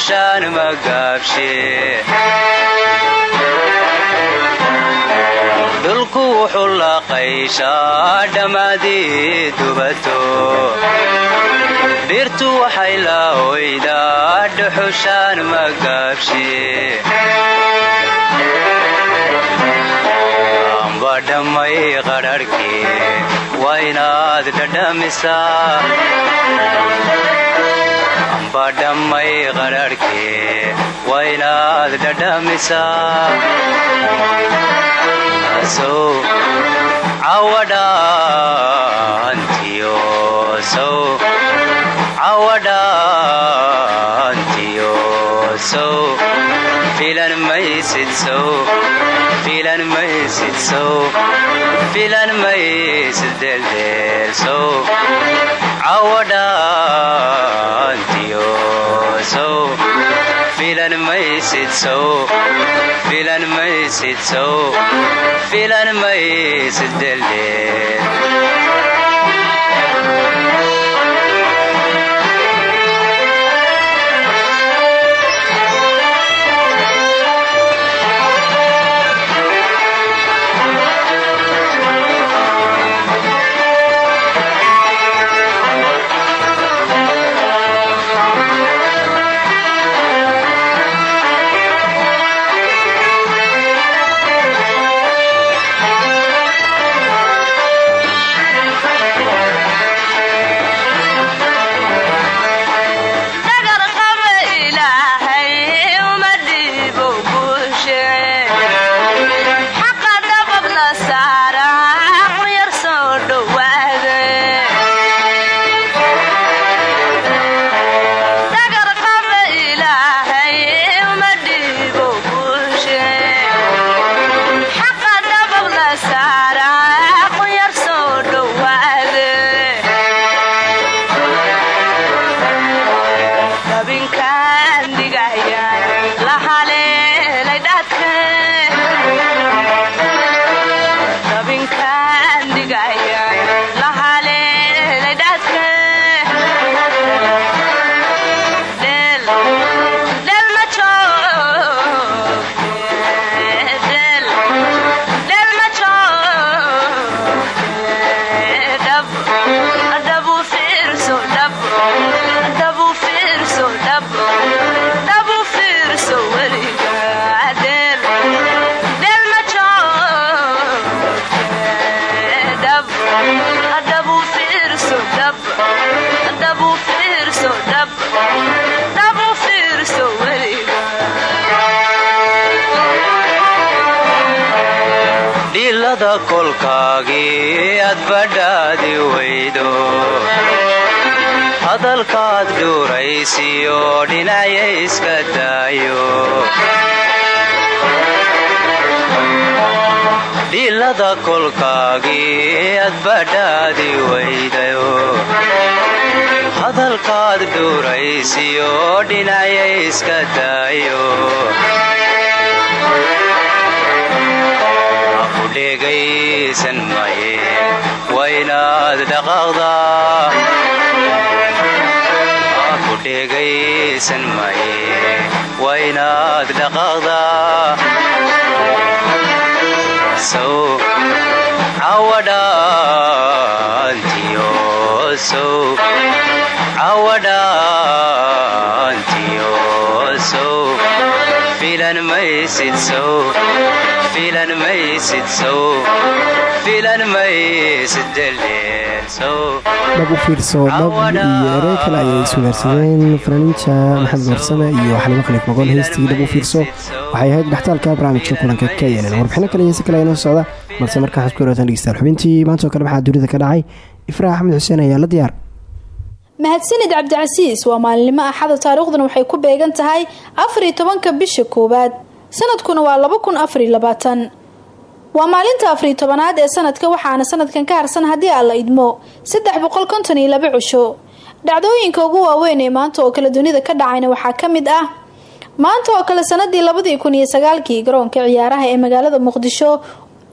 oydaa dhuxushaan magaabshee dhulku wuxuu la qayshaa dhamcadii dubato dhirtu waxay la oydaa dhuxushaan magaabshee amba dhammay qadharhkii waa inaad dhadhamisaa amba dhammay qadharhkii waa inaad dhadhamisaa sow cawadhaantiyo sow cawadhaantiyo sow filan maysid sow filan maysid sow filan maysid filan maysid deldeel hadalkaad dhuuraysiyo dhinacya iska daayo dhegaysan maye waynaad dhaqaaqdaa aku dhegaysan maye waynaad dhaqaaqdaa u fiirso dhab iyo erey kale ayay iswadaarsadeen fanaaniinta maxamed warsame iyo xalimo khaliif magool heystii dhab u fiirso waxay ahayd dhextaalka barnaamijka kulanka k n n warbixino kale iyo si kale inoo socda balse markaa waxaad ku yaraataan dhegeystayaal xubintii maanta oo kale maxaa dunida ka dhacay ifraax axmed xuseen ayaa la diyaar. Mahadsanid cabdicasiis waa maalinimo axada taariikhduna waxay ku beegan tahay afar iyo tobanka bisha koowaad. Sanadkuna waa laba kun afar iyo labaatan. Waa maalinta afariyo tobanaad ee sanadka waxaana sanadkan ka harsan haddii aan la idmo saddex boqol konton iyo laba cusho. Dhacdooyinka ugu waaweyn ee maanta oo kale dunida ka dhacayna waxaa ka mid ah. Maanta oo kale sanadii labadii kun iyo sagaalkii garoonka ciyaaraha ee magaalada muqdisho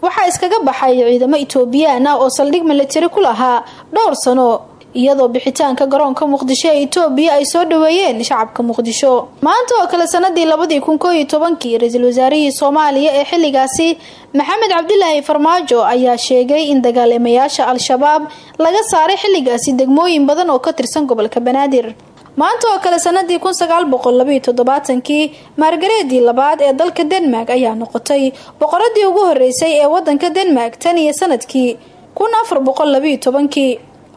waxaa iskaga baxay ciidamo itoobiyaan ah oo saldhig milatari ku lahaa dhowr sano iyadoo bixitaanka garoonka muqdisho ee itoobiya ay soo dhaweeyeen shacabka muqdisho. Maanta oo kale sanadii labadii kun koo iyo tobankii ra'iisul wasaarihii soomaaliya ee xilligaasi maxamed cabdilaahi farmaajo ayaa sheegay in dagaalamayaasha al-shabaab laga saaray xilligaasi degmooyin badan oo ka tirsan gobolka banaadir maanta oo kale sanadii toddobaatankii margareedii labaad ee dalka denmark ayaa noqotay boqoradii ugu horeysay ee wadanka denmark tan iyo sannadkii kun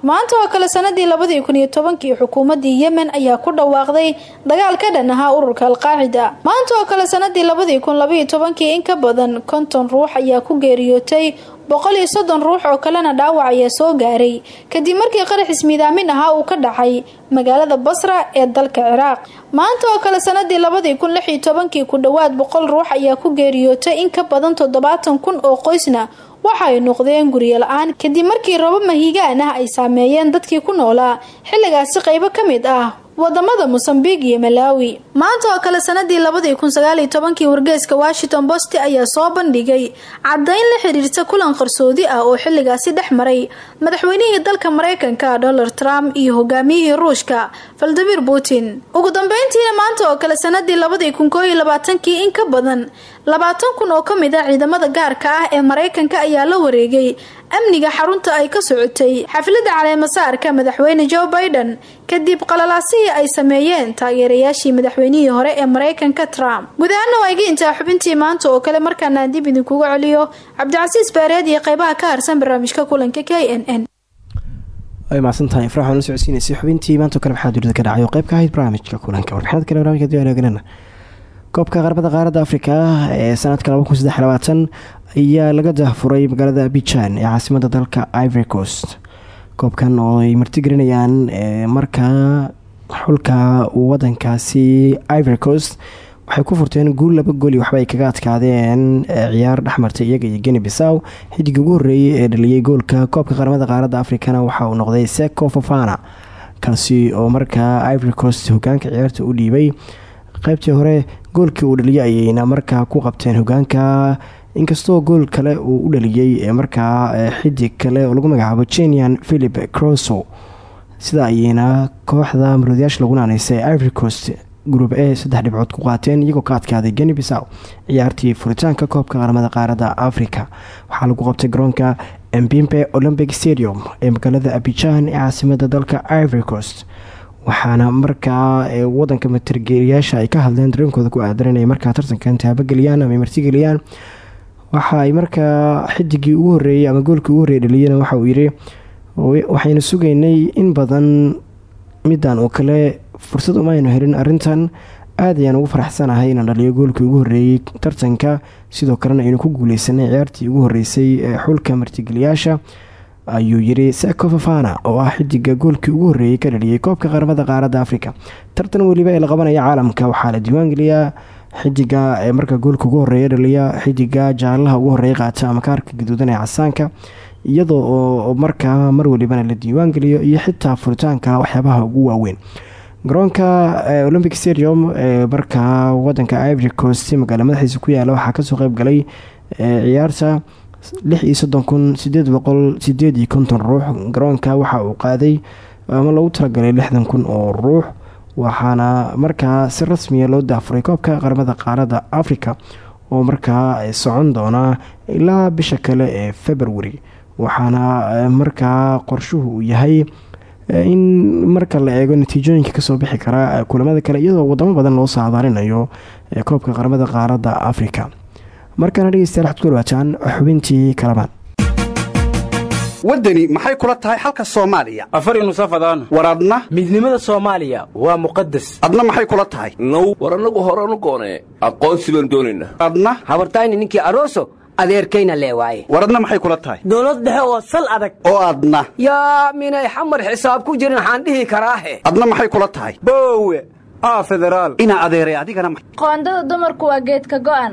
maanta oo kale sanadii labadii kun iyo tobankii xukuumadii yemen ayaa ku dhawaaqday dagaal ka dhan ahaa ururka alqaacida. Maanta oo kale sanadii labadii kun labaiyo tobankii in ka badan konton ruux ayaa ku geeriyootay boqol iyo soddon ruux oo kalena dhaawac ayaa soo gaaray. Kadib markii qarax ismiidaamin ahaa uu ka dhacay magaalada basra ee dalka ciraaq. Maanta oo kale sanadii labadii kun lix iyo tobankii ku dhowaad boqol ruux ayaa ku geeriyootay in ka badan toddobaatan kun oo qoysna waxa ay noqdeen guryo la'aan kadib markii robo mahigaan ah ay saameeyeen dadkii ku noolaa xilligaasi qaybo ka mid ah waddamada mosambiq iyo malaawi maanta oo kale sanadii labadii kun sagaaliyo tobankii wargeyska washington post ayaa soo bandhigay caddayn la xiriirta kulan qarsoodi ah oo xilligaasi dhex maray. Madaxweynihii dalka mareykanka donald trump iyo hogaamiyihii ruushka valdimir putin. Ugu dambeyntiina maanta oo kale sanadii labadii kun koo iyo labaatankii in ka badan labaatan kun oo ka mid ah ciidamada gaarka ah ee mareykanka ayaa la wareegay. Amniga xarunta ay ka socotay xafladda caleemasaarka madaxweyne joe biden kadib qalalaasihii ay sameeyeen taageerayaashii madaxweynihii hore ee mareykanka trump. Guud ahaana waa xubintii maanta oo kale markaana dib idinkugu celiyo cabdicasiis baareed iyo qeybaha ka harsan barnaamijka kulanka k n n. Ay mahadsantahay ifraax waan la socodsiinaysay xubintii maanta oo kale maxaa ka dhacay oo ka ahayd barnaamijka kulanka. Warbixinada kale barnamijka diyaanooganana koobka qarbada qaaradda afrika ee sanadka ayaa laga dahfuray magaalada abijan ee caasimada dalka ivory coast. Koobkan oo ay martigelinayaan markaa xulka wadankaasi ivory coast waxay ku furteen guul laba gooli waxba ay kaga adkaadeen ciyaar dhexmartay iyaga iyo geni bisaw xidigii ugu horreeyay ee dhaliyay goolka koobka qaramada qaaradda afrikana waxa uu noqday seco fofana. Kaasi oo markaa ivory coast hogaanka ciyaarta u dhiibay qaybtii hore goolkii uu dhaliyay ayayna markaa ku qabteen hogaanka. Inkastoo gool kale uu u dhaliyey ee markaa xidig kale oo lagu magacaabo jenian philip croso sida ayayna kooxda maroodayaasha lagu naaneysa ivory coast group e saddex dhibcood ku qaateen iyagoo ka adkaaday geni bisaw ciyaartii furitaanka koobka qaramada qaaradda africa waxaa lagu qabtay garoonka embimbe olympic stadium ee magaalada abijan ee caasimada dalka ivory coast waxaana markaa wadanka matargeeliyaasha ay ka hadleen dareenkooda ku aadan inay markaa tartankan taabageliyaan ama martigeliyaan waxa ay markaa xidigii ugu horeeyey ama goolkii ugu horreeyay dhaliyana waxa uu yiri waxaynu sugaynay in badan midaan oo kale fursad uma aynu helin arrintan aad ayaan ugu faraxsanahay inaan dhaliyo goolkii ugu horreeyey tartanka sidoo kalena aynu ku guuleysanay ciyaartii ugu horreysay ee xulka martigeliyaasha ayuu yiri seko fafana oo ah xidiga goolkii ugu horreeyey ka dhaliyay koobka qaramada qaaradda afrika. Tartan weliba ee la qabanaya caalamka waxaa la diiwaangeliyaa xidiga ee marka goolka ugu horreeya dhaliya xidiga jaalaha ugu horreeya qaata ama kaarka gaduudan ee casaanka iyadoo oo markaa mar walibana la diiwaangeliyo iyo xitaa furitaanka waxyaabaha ugu waaweyn. Garoonka olympic stadium ee markaa wadanka ivory coast magaala madaxiisa ku yaalla waxaa ka soo qeyb galay ciyaarta lix iyo soddon kun sideed boqol sideed iyo konton ruux garoonka waxa uu qaaday ama loogu talagalay lixdan kun oo ruux waxaana markaa si rasmiya loo daafuray koobka qaramada qaaradda africa oo markaa socon doona ilaa bisha kale ee february. Waxaana markaa qorshuhu uu yahay in marka la eego natiijooyinka ka soo bixi kara kulamada kale iyadoo wadamo badan loo saadaalinayo koobka qaramada qaaradda africa markaana dhegeystayaal waxad ku dhawaataan xubintii kalamaan waddani maxay kula tahay xalka soomaaliya? Afari nusafadaan war adna? Midnimada soomaaliya waa muqadas adna maxay kula tahay? Now war annagu horanu goonee aqoonsi baan doonaynaa adna? Habartayni ninkii aroso adeerkayna lee waaye. War adna maxay kula tahay? Dowlad dhexe oo sal adag. Oo adna. Yaa minay xamar xisaab ku jirin waxaan dhihi karaahe. Adna maxay kula tahay? Boowe aa federaal. Inaa adeeray adigana qoondada dumarku waa geedka go'an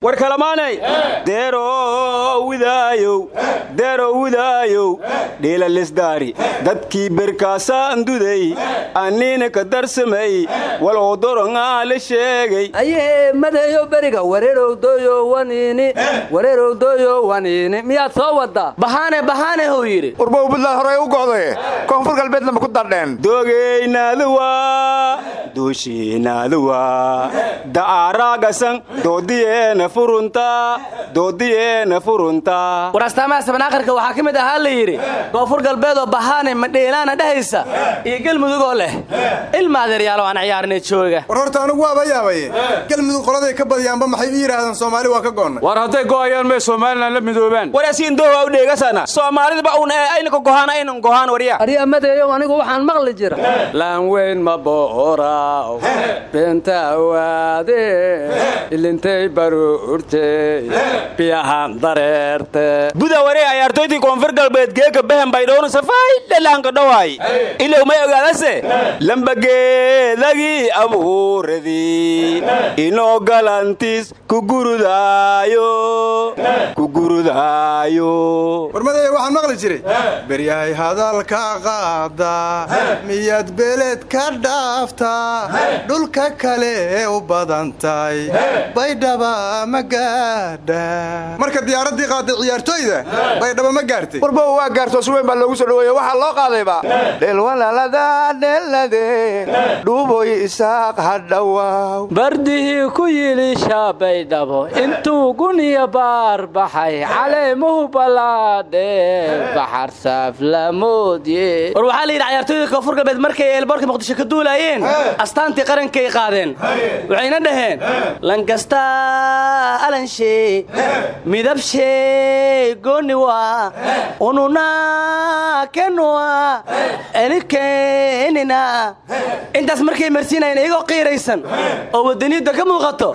war kalamaanay? Deerow widaayow deerow widaayow dhiilalisdaari dadkii berkaasaan duday annina ka darsamay. Waloo dorongaa la sheegay. Ayee madayo beriga. Wareerowdoyo waniini. Wareerowdoyo waniini. Miyaad soo waddaa bahaane bahaane huu yidhi. Warbow buntland horey u go'day. Koonfur galbeedna ma ku dardheen doogeynaduwa duushiinaduwa da'aaraagasan doodiyeena furunta doodiyeena furunta war astaamaha sabanaaqarka waxaa ka mid ahaa la yidhi koonfur galbeed oo bahaane madheelaana dhehaysa iyo gelmudugoo leh ilma adeeryaalo aan ciyaarnay jooga. War horta anigu waaba yaabaye. Gelmudug qoladay ka badiyaanba maxay u yidhaahdaan soomaali waa ka goonnay war hadday go'ayaan may somalilan la midoobaan? Warasiindowa u dheegasana soomaalidaba uun ee aynaka gohaan aynan gohaan warya. Arya madeeyow anigu waxaan maqli jira. Laan weyn ma booraaw beenta awaade ilintay dareerte buda waree ayaartoydii koonfur galbeed geeka behen baydhowna safaay dhalaanka dhowaay ilow may ogaadase? Lambageedagii abuuradii inoo war madeeya waxaan maqli jiray. Beryahay hadalka qaada miyaad beeleed ka dhaaftaa dhulka kale ee u badantahay baydhaba ma gaadha. Marka diyaaraddii qaaday ciyaartooyda baydhaba ma gaartay. Warbow waa gaarto si weyn baa loogu soo dhoweeye waxaa loo qaadayba dheelwalalada dheelade dhuuboy isaaq hadhawaaw bardihii ku yili shaabaydhabo intuu guniya baar baxay caleemuhu balaadhee baxar saaf lamoodye war waxaa la yidhi cayaartooyda koonfur galbeed markay eelboorka muqdisho ka duulaayeen astaantii qarankay qaadeen waxayna dhaheen lankasta alanshe midabshe goniwa ununa kenua enikenina intaas markay marsiinayeen iyagoo qiiraysan. Oo wadaniyadda ka muuqato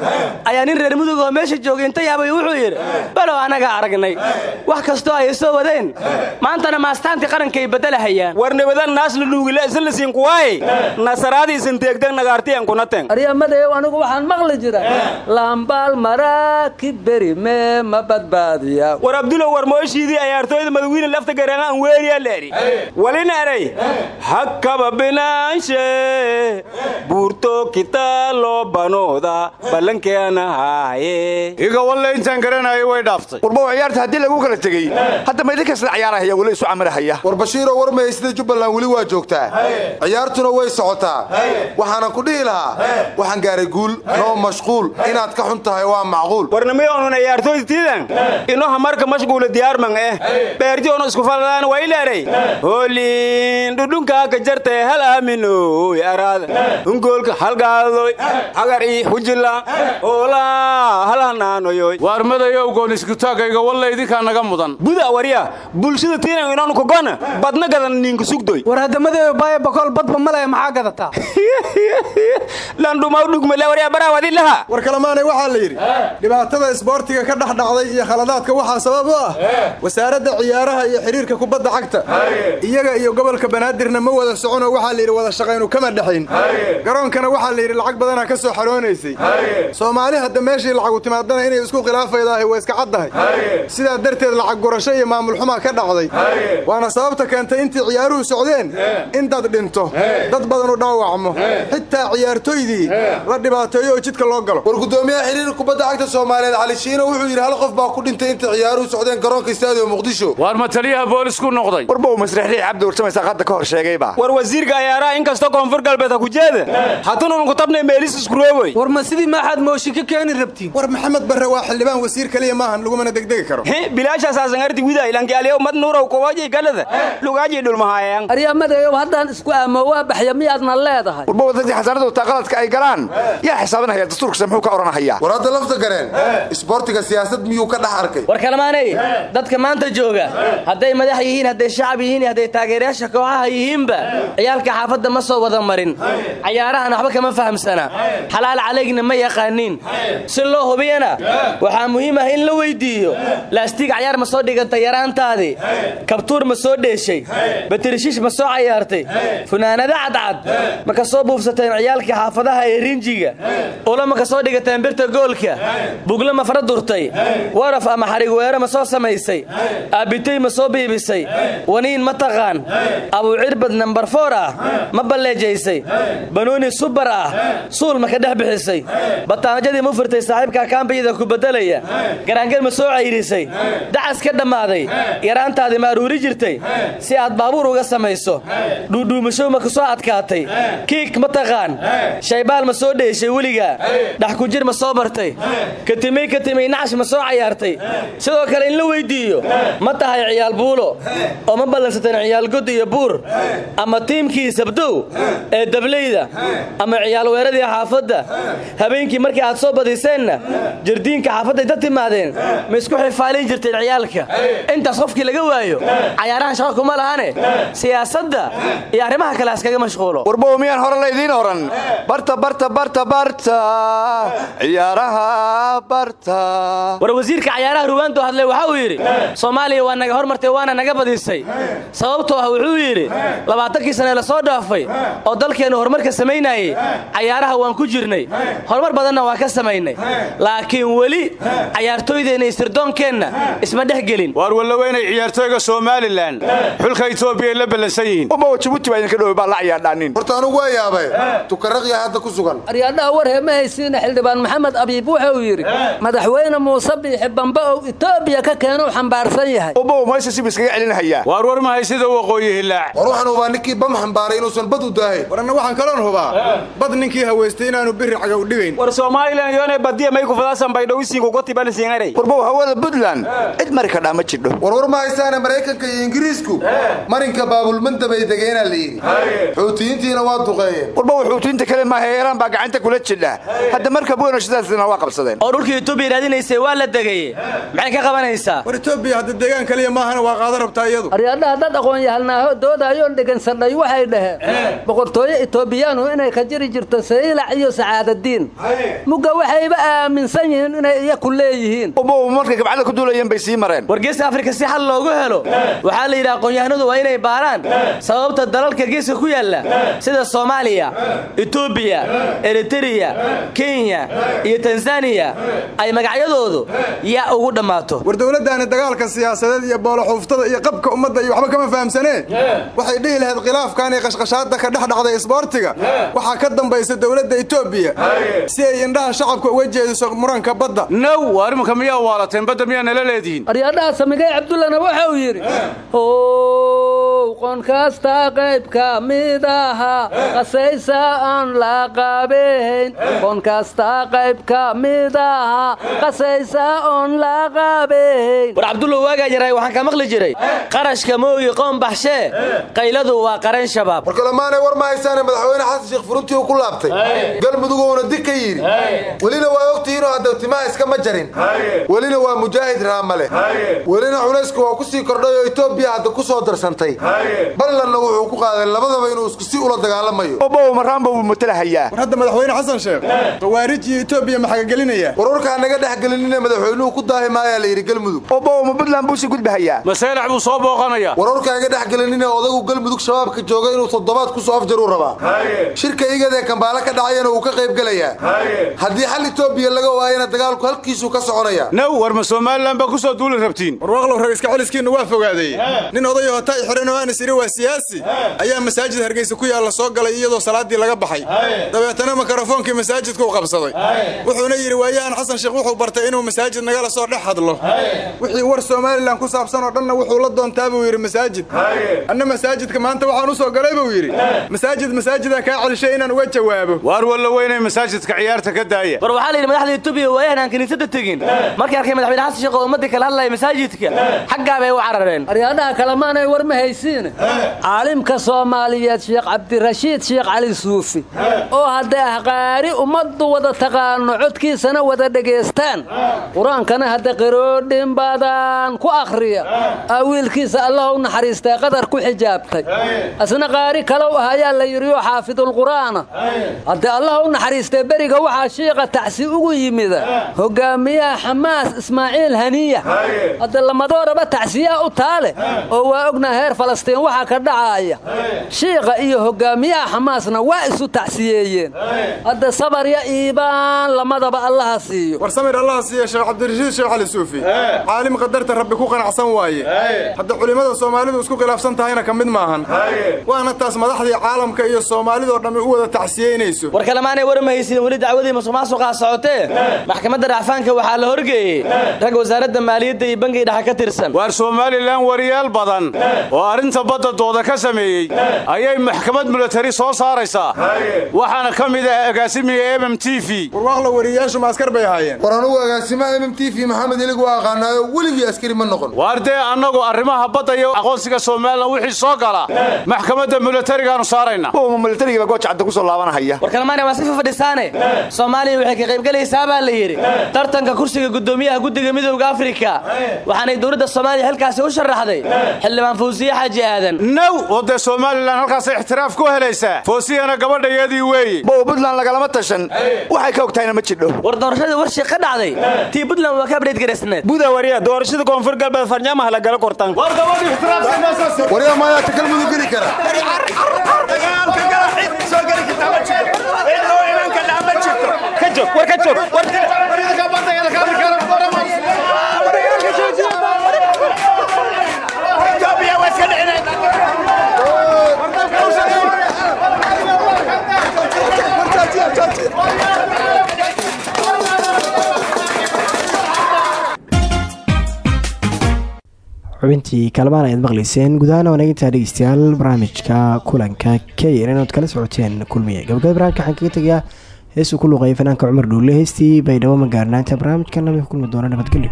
ayaa nin reer mudug oo meesha joogay. Inta yaabay wuxuu yidhi balow annaga aragnay. Wax kastoo ay soo wadeen maantana maastaantii qarankay beddelahayaan war nabadan naasla dhuugila isan lasiin kuwaaye. Nasaraadii isan teegtan nagaartiyan kunaten aryamadeeyow anigu waxaan maqli jira laambaal maraakib beri mee ma badbaadiya. War abdulow war mooshiidii ayaartooyda madawiine lafta gareegaan weeriya leeri walina eray hakkaba binaanshe buurto kitaaloo banooda ballankeenahaaye iga walle intaan garanayo way dhaaftay. Warbow ciyaarta haddii lagu kala tegey hadda ma idinkaisla ciyaarahaya weli isu camirahaya war bashiiroo war mahaysida jubbaland weli waa joogtaa. Ciyaartuna way socotaa. Waxaanan ku dhihi lahaa. Waxaan gaaray guul. Noo mashquul. Inaad ka xun tahay waa macquul warnamayoonun ciyaartooyda tiidan inoha marka mashquula diyaarman eh. Beerti ono isku faladaan wayleeray hoolin dhudhunkaa ka jartay hal aaminoy araada hungoolka halgaadoy hagar ii hujila hoolaa hal hanaanoyoy waarmadayow gooniskutaagayga walla idinkaa naga mudan. Buda warya bulshada tiinan inonu kogona badna gadan ninka sugdoy. War hadamadeeyo baaya bakool badba malaya maxaa gadataa landhumaw dhugmale warya baraa wadi laha. War kalemaanay waxaa la yidhi dhibaatada isboortiga ka dhex dhacday iyo khaladaadka waxaa sabab u ah wasaaradda ciyaaraha iyo xidhiirka kubadda cagta. Iyaga iyo gobolka banaadirna ma wada soconoo waxaa layidhi wada shaqaynu kama dhexayn garoonkana waxaa layidhi lacag badanaa ka soo xaroonaysay soomaali hadda meeshii lacagu timaadana inay isku khilaafaydahay waa iska caddahay. Sidaa darteed lacag gurasho iyo maamul xumaa ka dhacday. Waana sababta keentay intii ciyaaruhu socdeen in dad dhinto. Dad badanu dhaawacmo. Xitaa ciyaartoydii la dhibaateeyo oo jidka loo galo. War gudoomiyaha xiriirka kubadda cagta soomaaliyeed cali shiino wuxuu yidhi hal qof baa ku dhintay inta ciyaaruhu socdeen garoonka istaadiyo muqdisho? Waar ma taliyaha boolisku noqday. Warbow masrixdii cabdi warsamaysaa hadda ka hor sheegayba war wasiirka ciyaaraha inkastoo koonfur galbeed ha ku jeeda haddunun ku tabnay meelis iskuroogey war ma sidii maaxaad mooshi ka keeni rabtiin? War maxamed barre waa xildhibaan wasiir kaliya maahan lagumana degdegi karo. Bilaashaasasangarti widay lankialiyow mad nuurow kowajay galada. Lugaajay dhulmahaayaan aryamadeeyow haddaan isku aamo waa baxya miyaadna leedahay? Warbow dadkii xasaanadu taa qaladka ay galaan? Yaa xisaabanaya dastuurkasa muxuu ka odhanhayaa gareen. Isboortiga siyaasad miyuu ka dhex arkay? War kalamaanay dadka maanta jooga hadday madax yihiin hadday shacab yihiin hadday taageerayaasha kooxaha yihiinba ciyaalka xaafadda ma soo wada marin. Cayaarahana waxba kama fahamsana. Xalaal caleygna ma yaqaaniin. Si loo hubiyana waxaa muhiim ah in la weyddiiyo laastiig cayaar ma soo dhigantay yaraantaadii kabtuur ma soo dheeshay. Batirishiish ma soo cayaartay. Funaanada cadcad ma ka soo buufsateen ciyaalkii xaafadaha ee rinjiga? Ula ma ka soo dhigateen birta goolka buglo ma fara durtay? Waraf ama xarigweero ma soo samaysay? Aabbitay ma soo biibisay? Waniin ma taqaan? Abuucirbad nambar foor ah ma balleejaysay? Banuuni subar ah suul ma ka dhex bixisay? Bataanjadii ma furtay saaxiibka kaambiyada ku beddelaya? Garaangar ma soo cayrisay? Dacas ka dhammaaday? Yaraantaadii ma aruuri jirtay? Si aad baabuur uga samayso dhuudhuumashow ma ku soo adkaatay? Kiik ma taqaan? Shaybaal ma soo dheeshay weligaa? Dhax ku jir ma soo bartay katimay katimay nacash ma soo cayaartay? Sidoo kale in la weyddiiyo ma tahay ciyaal buulo? Oo ma ballansateen ciyaal god iyo buur? Ama tiimkii sabdow ee dableyda? Ama ciyaal weeradii xaafadda? Habeenkii markii aad soo badiseenna jardiinka xaafadday da timaadeen ma isku xifaalin jirteen ciyaalka? Intaas qofkii laga waayo cayaarahan shaqo kuma lahane siyaasadda iyo arrimaha kale askaga mashquulo. Warbow miyaan hore laydiin oran barta barta barta barta. Ciyaaraha war wasiirka cayaaraha ruwaanto hadlay waxa uu yidhi soomaaliya waa naga hormartay waana naga badisay sababtoo ah wuxuu yidhi labaatankii sane la soo dhaafay oo dalkeennu horumarka samaynayey cayaaraha waan ku jirnay. Horumar badanna waan ka samaynay. Laakiin weli cayaartooydeenna iyo sirdoonkeenna isma dhex gelin. Waar wallaweynay ciyaartooyga somalilan. Xulka etoobiya la ballansan yihiin. Ubawa jabuuti baa idinka dhowe baa la ciyaardhaanin horta anugu waa yaabay. Tukaraqya hadda ku sugan. Aryaadhaha war heema haysiina xildhibaan maxamed abiib wuxuu yidhi madaxweyne muuse biixi bambe ou etoobiya ka keenuu xambaarsan yahay. Ubaw mayse sib iskaga celinhayaa waar war mahay sida waqooyi hilaac war waxaan hubaa ninkii bam xambaaray inuusan bad u daahayn war anna waxaan kaloon hubaa. Bad ninkii haweystay inaanu biri caga u dhigayn war somalilan yoone badiya may ku fadaasan baydhowisiinku gotibanisiingaray warbow hawada puntland. Cid mari kadhaa ma jidho. War war ma haysaane maraykanka iyo ingiriisku? Marinka baabulmandab ay degeenaa la yidhi. Xuutiyiintiina waa duqeeyeen. Warbow xuutiyiinta kale maaha eeraan baa gacanta kula jidha. Hadda marka buenoshadaasna waa qabsadeen oo dhulkii etoobiya raadinaysay waa la degayey maxay ka qabanaysaa? War etoobiya hadda deegaan kaliya maahana waa qaado rabtaa iyadu. Aryaadhaha dad aqoon-yahalnaaho doodayoon dhegaysanay waxay dhaheen boqortooyo etoobiyaanu inay ka jiri jirto saylac iyo sacaadadiin. Mugga waxayba aaminsan yihiin inay iyaku leeyihiin. Markay gabcada ku duulayeen bay sii mareen. War geeska afrika si xal loogu helo. Waxaa la yidhi aqoon-yahanadu waa inay baaraan. Sababta dalalka geeska ku yaalla sida soomaaliya etoobiya eritereya kenya iyo tanzaniya ay magacyadoodu yaa ugu dhammaato. War dowladdaani dagaalka siyaasadeed iyo booloxuuftada iyo qabka ummadda iyo waxba kama fahamsanee? Waxay dhihi lahayd khilaafkan iyo qashqashaadda ka dhex dhacday isboortiga. Waxaa ka dambaysa dowladda etoobiya si ay indhaha shacabka uga jeediso muranka badda. Now waar imanka miyaa waalateen? Badda miyaa nala leedihiin? Aryaadhaha samigay cabdullana waxa uu yidhi qon kasta qayb ka mid aha qasaysa aan la qabayn qon kasta qayb ka mid war cabdulla waagaa yaray waxaan ka maqli jiray. Qarashka mooyi qoon baxshee qayladu waa qareen shabaab. Warkalamaanay war ma haysaane madaxweyne xasan sheekh furuntii uu ku laabtay. Galmudugowna dig ka yidhi welina waa ogtihiinoo hadda timaha iskama jarin. Welina waa mujaahid raamale. Welina culaysku waa ku sii kordhay oo etoobiya hadda ku soo darsantay. Ballanna wuxuu ku qaaday labadaba inuu isku si ula dagaalamayo. Maraanba wuu matalahayaa. War hadda madaxweyne xasan sheekh. Khawaarij iyo etoobiya maxaa gelinaya warwarkaa naga dhex gelinine madaxweynuhu ku daahi maayaa la yidhi galmudug. Obow ma buntland buu sii gudbahayaa masaylax buu soo booqanaya. Warwarkaa naga dhex gelinine odagu galmudug shabaabka jooga inuu toddobaad ku soo afjaruu rabaa shirka igad ee kambaale ka dhacayana wuu ka qayb gelayaa haddii xal etoobiya laga waayana dagaalku halkiisuu ka soconaya. Naw war ma somalilan baa ku soo duuli rabtiin? Warwaaqlow rag iska celiskiinna waa fogaaday nin odayoo taa i xiran oo aanis idhi waa siyaasi. Ayaa masaajid hargeysa ku yaalla soo galay iyadoo salaaddii laga baxay. Dabeetana mikrofoonkii masaajidka u qabsaday. Wuxuuna yidhi waayahan xasan sheekh wuxuu bartay inuu masaajid nagala soo dhex hadlo. Wixii war somalilan ku saabsan oo dhanna wuxuu la doontaa buu yidhi masaajid. Anna masaajidka maanta waxaan u soo galay buu yidhi. Masaajid masaajidaa kaa celishay inaan uga jawaabo. Waar walla weynay masaajidka ciyaarta ka daaya? War waxaa la yidhi madaxda etoobiya waayahan aan kiniisadda tegin. Markay arkay madaxweyne xasan sheekh oo ummadii kala hadlaya masaajidka xaggaa bay u carareen. Aryaadhaha kalemaanay war ma haysiine caalimka soomaaliyeed sheekh cabdirashiid sheekh cali suufi oo hadday ahqaari ummaddu wada taqaano codkiisana wada dhegaystaan? Qur'aankana hadda qiroodhin badan ku akhriya. Aa wiilkiisa allah u naxariistay qadar ku xijaabtay. Asna qaari kalow ah ayaa la yidhioo xaafidulqur'aana haddee allah u naxariistay beriga waxaa shiiqa tacsi ugu yimida. Hogaamiyaha xamaas ismaaciil haniya. Hadde lamadooraba tacsiyaa u taale. Oo waa ognaa heer falastiin waxaa ka dhacaaya shiiqa iyo hogaamiyaha xamaasna waa isu tacsiyeeyeen hadda sabar ya iibaan lamadaba allaha siiyo war samir allaha siiya sheekh cabdirashiid sheekh cali suufi. Caalim qadarta rabbi ku qanacsan waaye. Hadda culimmada soomaalidu isku khilaafsan tahayna ka mid maahan. Waana taas madaxdii caalamka iyo soomaalidoo dhammi u wada tacsiyeynayso war kalemaanay war ma haysin weli dacwadii masuqmaasuqaa socotee? Maxkamadda racfaanka waxaa la horgeeyey. Rag wasaaradda maaliyadda iyo bangiga dhexe ka tirsan. Waar somalilan wariyaal badan oo arrinta badda dooda ka sameeyey ayay maxkamad milatari soo saaraysaa. Waxaana ka mid ah agaasimiga m m t v askar bay ahaayeen. War anugu agaasimaha m m t v maxamed ilig waa aqaanaayo weligii askari ma noqon. Waar dee annagu arrimaha badda iyo aqoonsiga somalilan wixii soo gala maxkamadda milatarigaanu saarayna. Ma milatarigiiba gooja cadda ku soo laabanahaya war kalemaanay waa si fafadhisaane. Soomaaliya waxay ka qaybgelaysaa baa la yidhi. Tartanka kursiga guddoomiyaha guddiga midowda afrika. Waxaanay dowladda soomaaliya halkaasi u sharaxday xildhibaan fawsiye xaaji aadan. Naw oo dee somalilan halkaasay ixtiraaf ku helaysaa. Foosiyana gabadhayadii weeye bow buntland lagalama tashan. Waxay ka ogtahayna ma jidho doorashadii warshii ka dhacday tii buntland waa ka abdheed garaysneed buda wariya doorashada koonfur galbeed farnyamaha la gala kortaan war gabadhi ixtiraafka waryaa maayaa ta galmudug geli kara. Ka joog war ka joog xubintii kalamaan ayaad maqlayseen gudahaan wanaegintaa dhegeystayaal barnaamijka kulanka keyr inaad kala socoteen kulmiye gabagabada barnamijka waxaan kaga tegayaa heesuu ku luuqeeyay fanaanka cumar dhuulle heystii baydhabo ma gaarnaa inta barnaamijkan ku kulmi doona nabadgelyo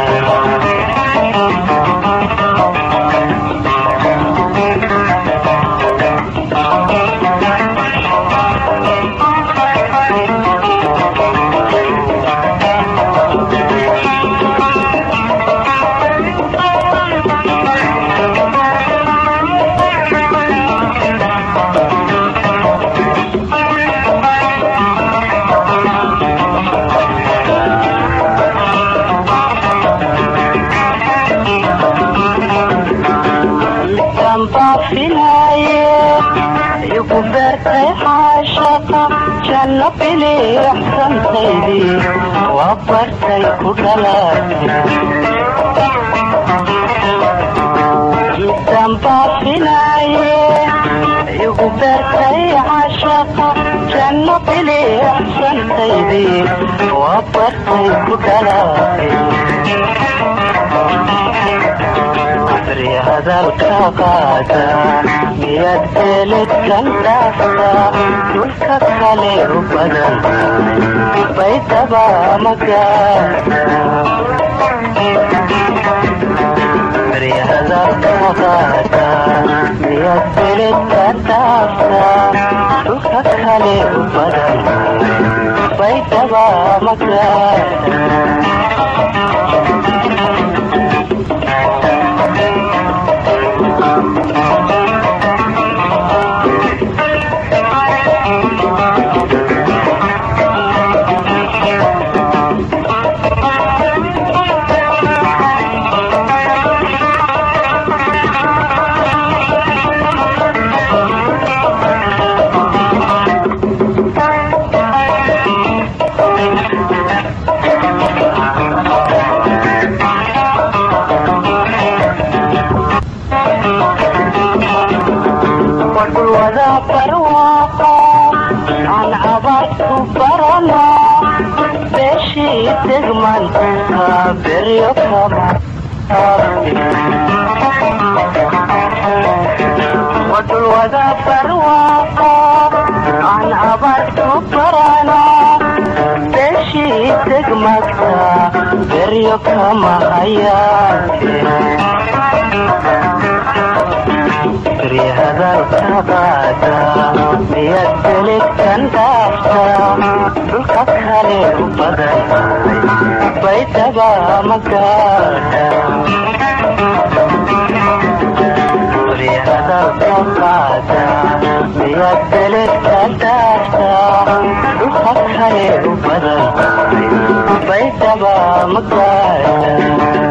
biliixsantaydii waa bartay ku dhalaatan baafinaaye igu beertay xaashaqa janno biliixsantaydii waa bartay ku dhalaatay bri hadalka qaada miyaad beeledkan dhaafta dhulka kale u badan baydaba magaada bri hadalka qaada miyaad beeledkan dhaafta dhulka kale u badan baydaba wadhulwada barwaaqa aan abaarku barana beeshii degmadka beryo kama hayaate bri hadalka qaada miyaad beledkan dhaafta dhulka kale u badan bri hadalka qaada miyaad beledkan dhaafta dhulka kale u badan baydaba magaada ilaahay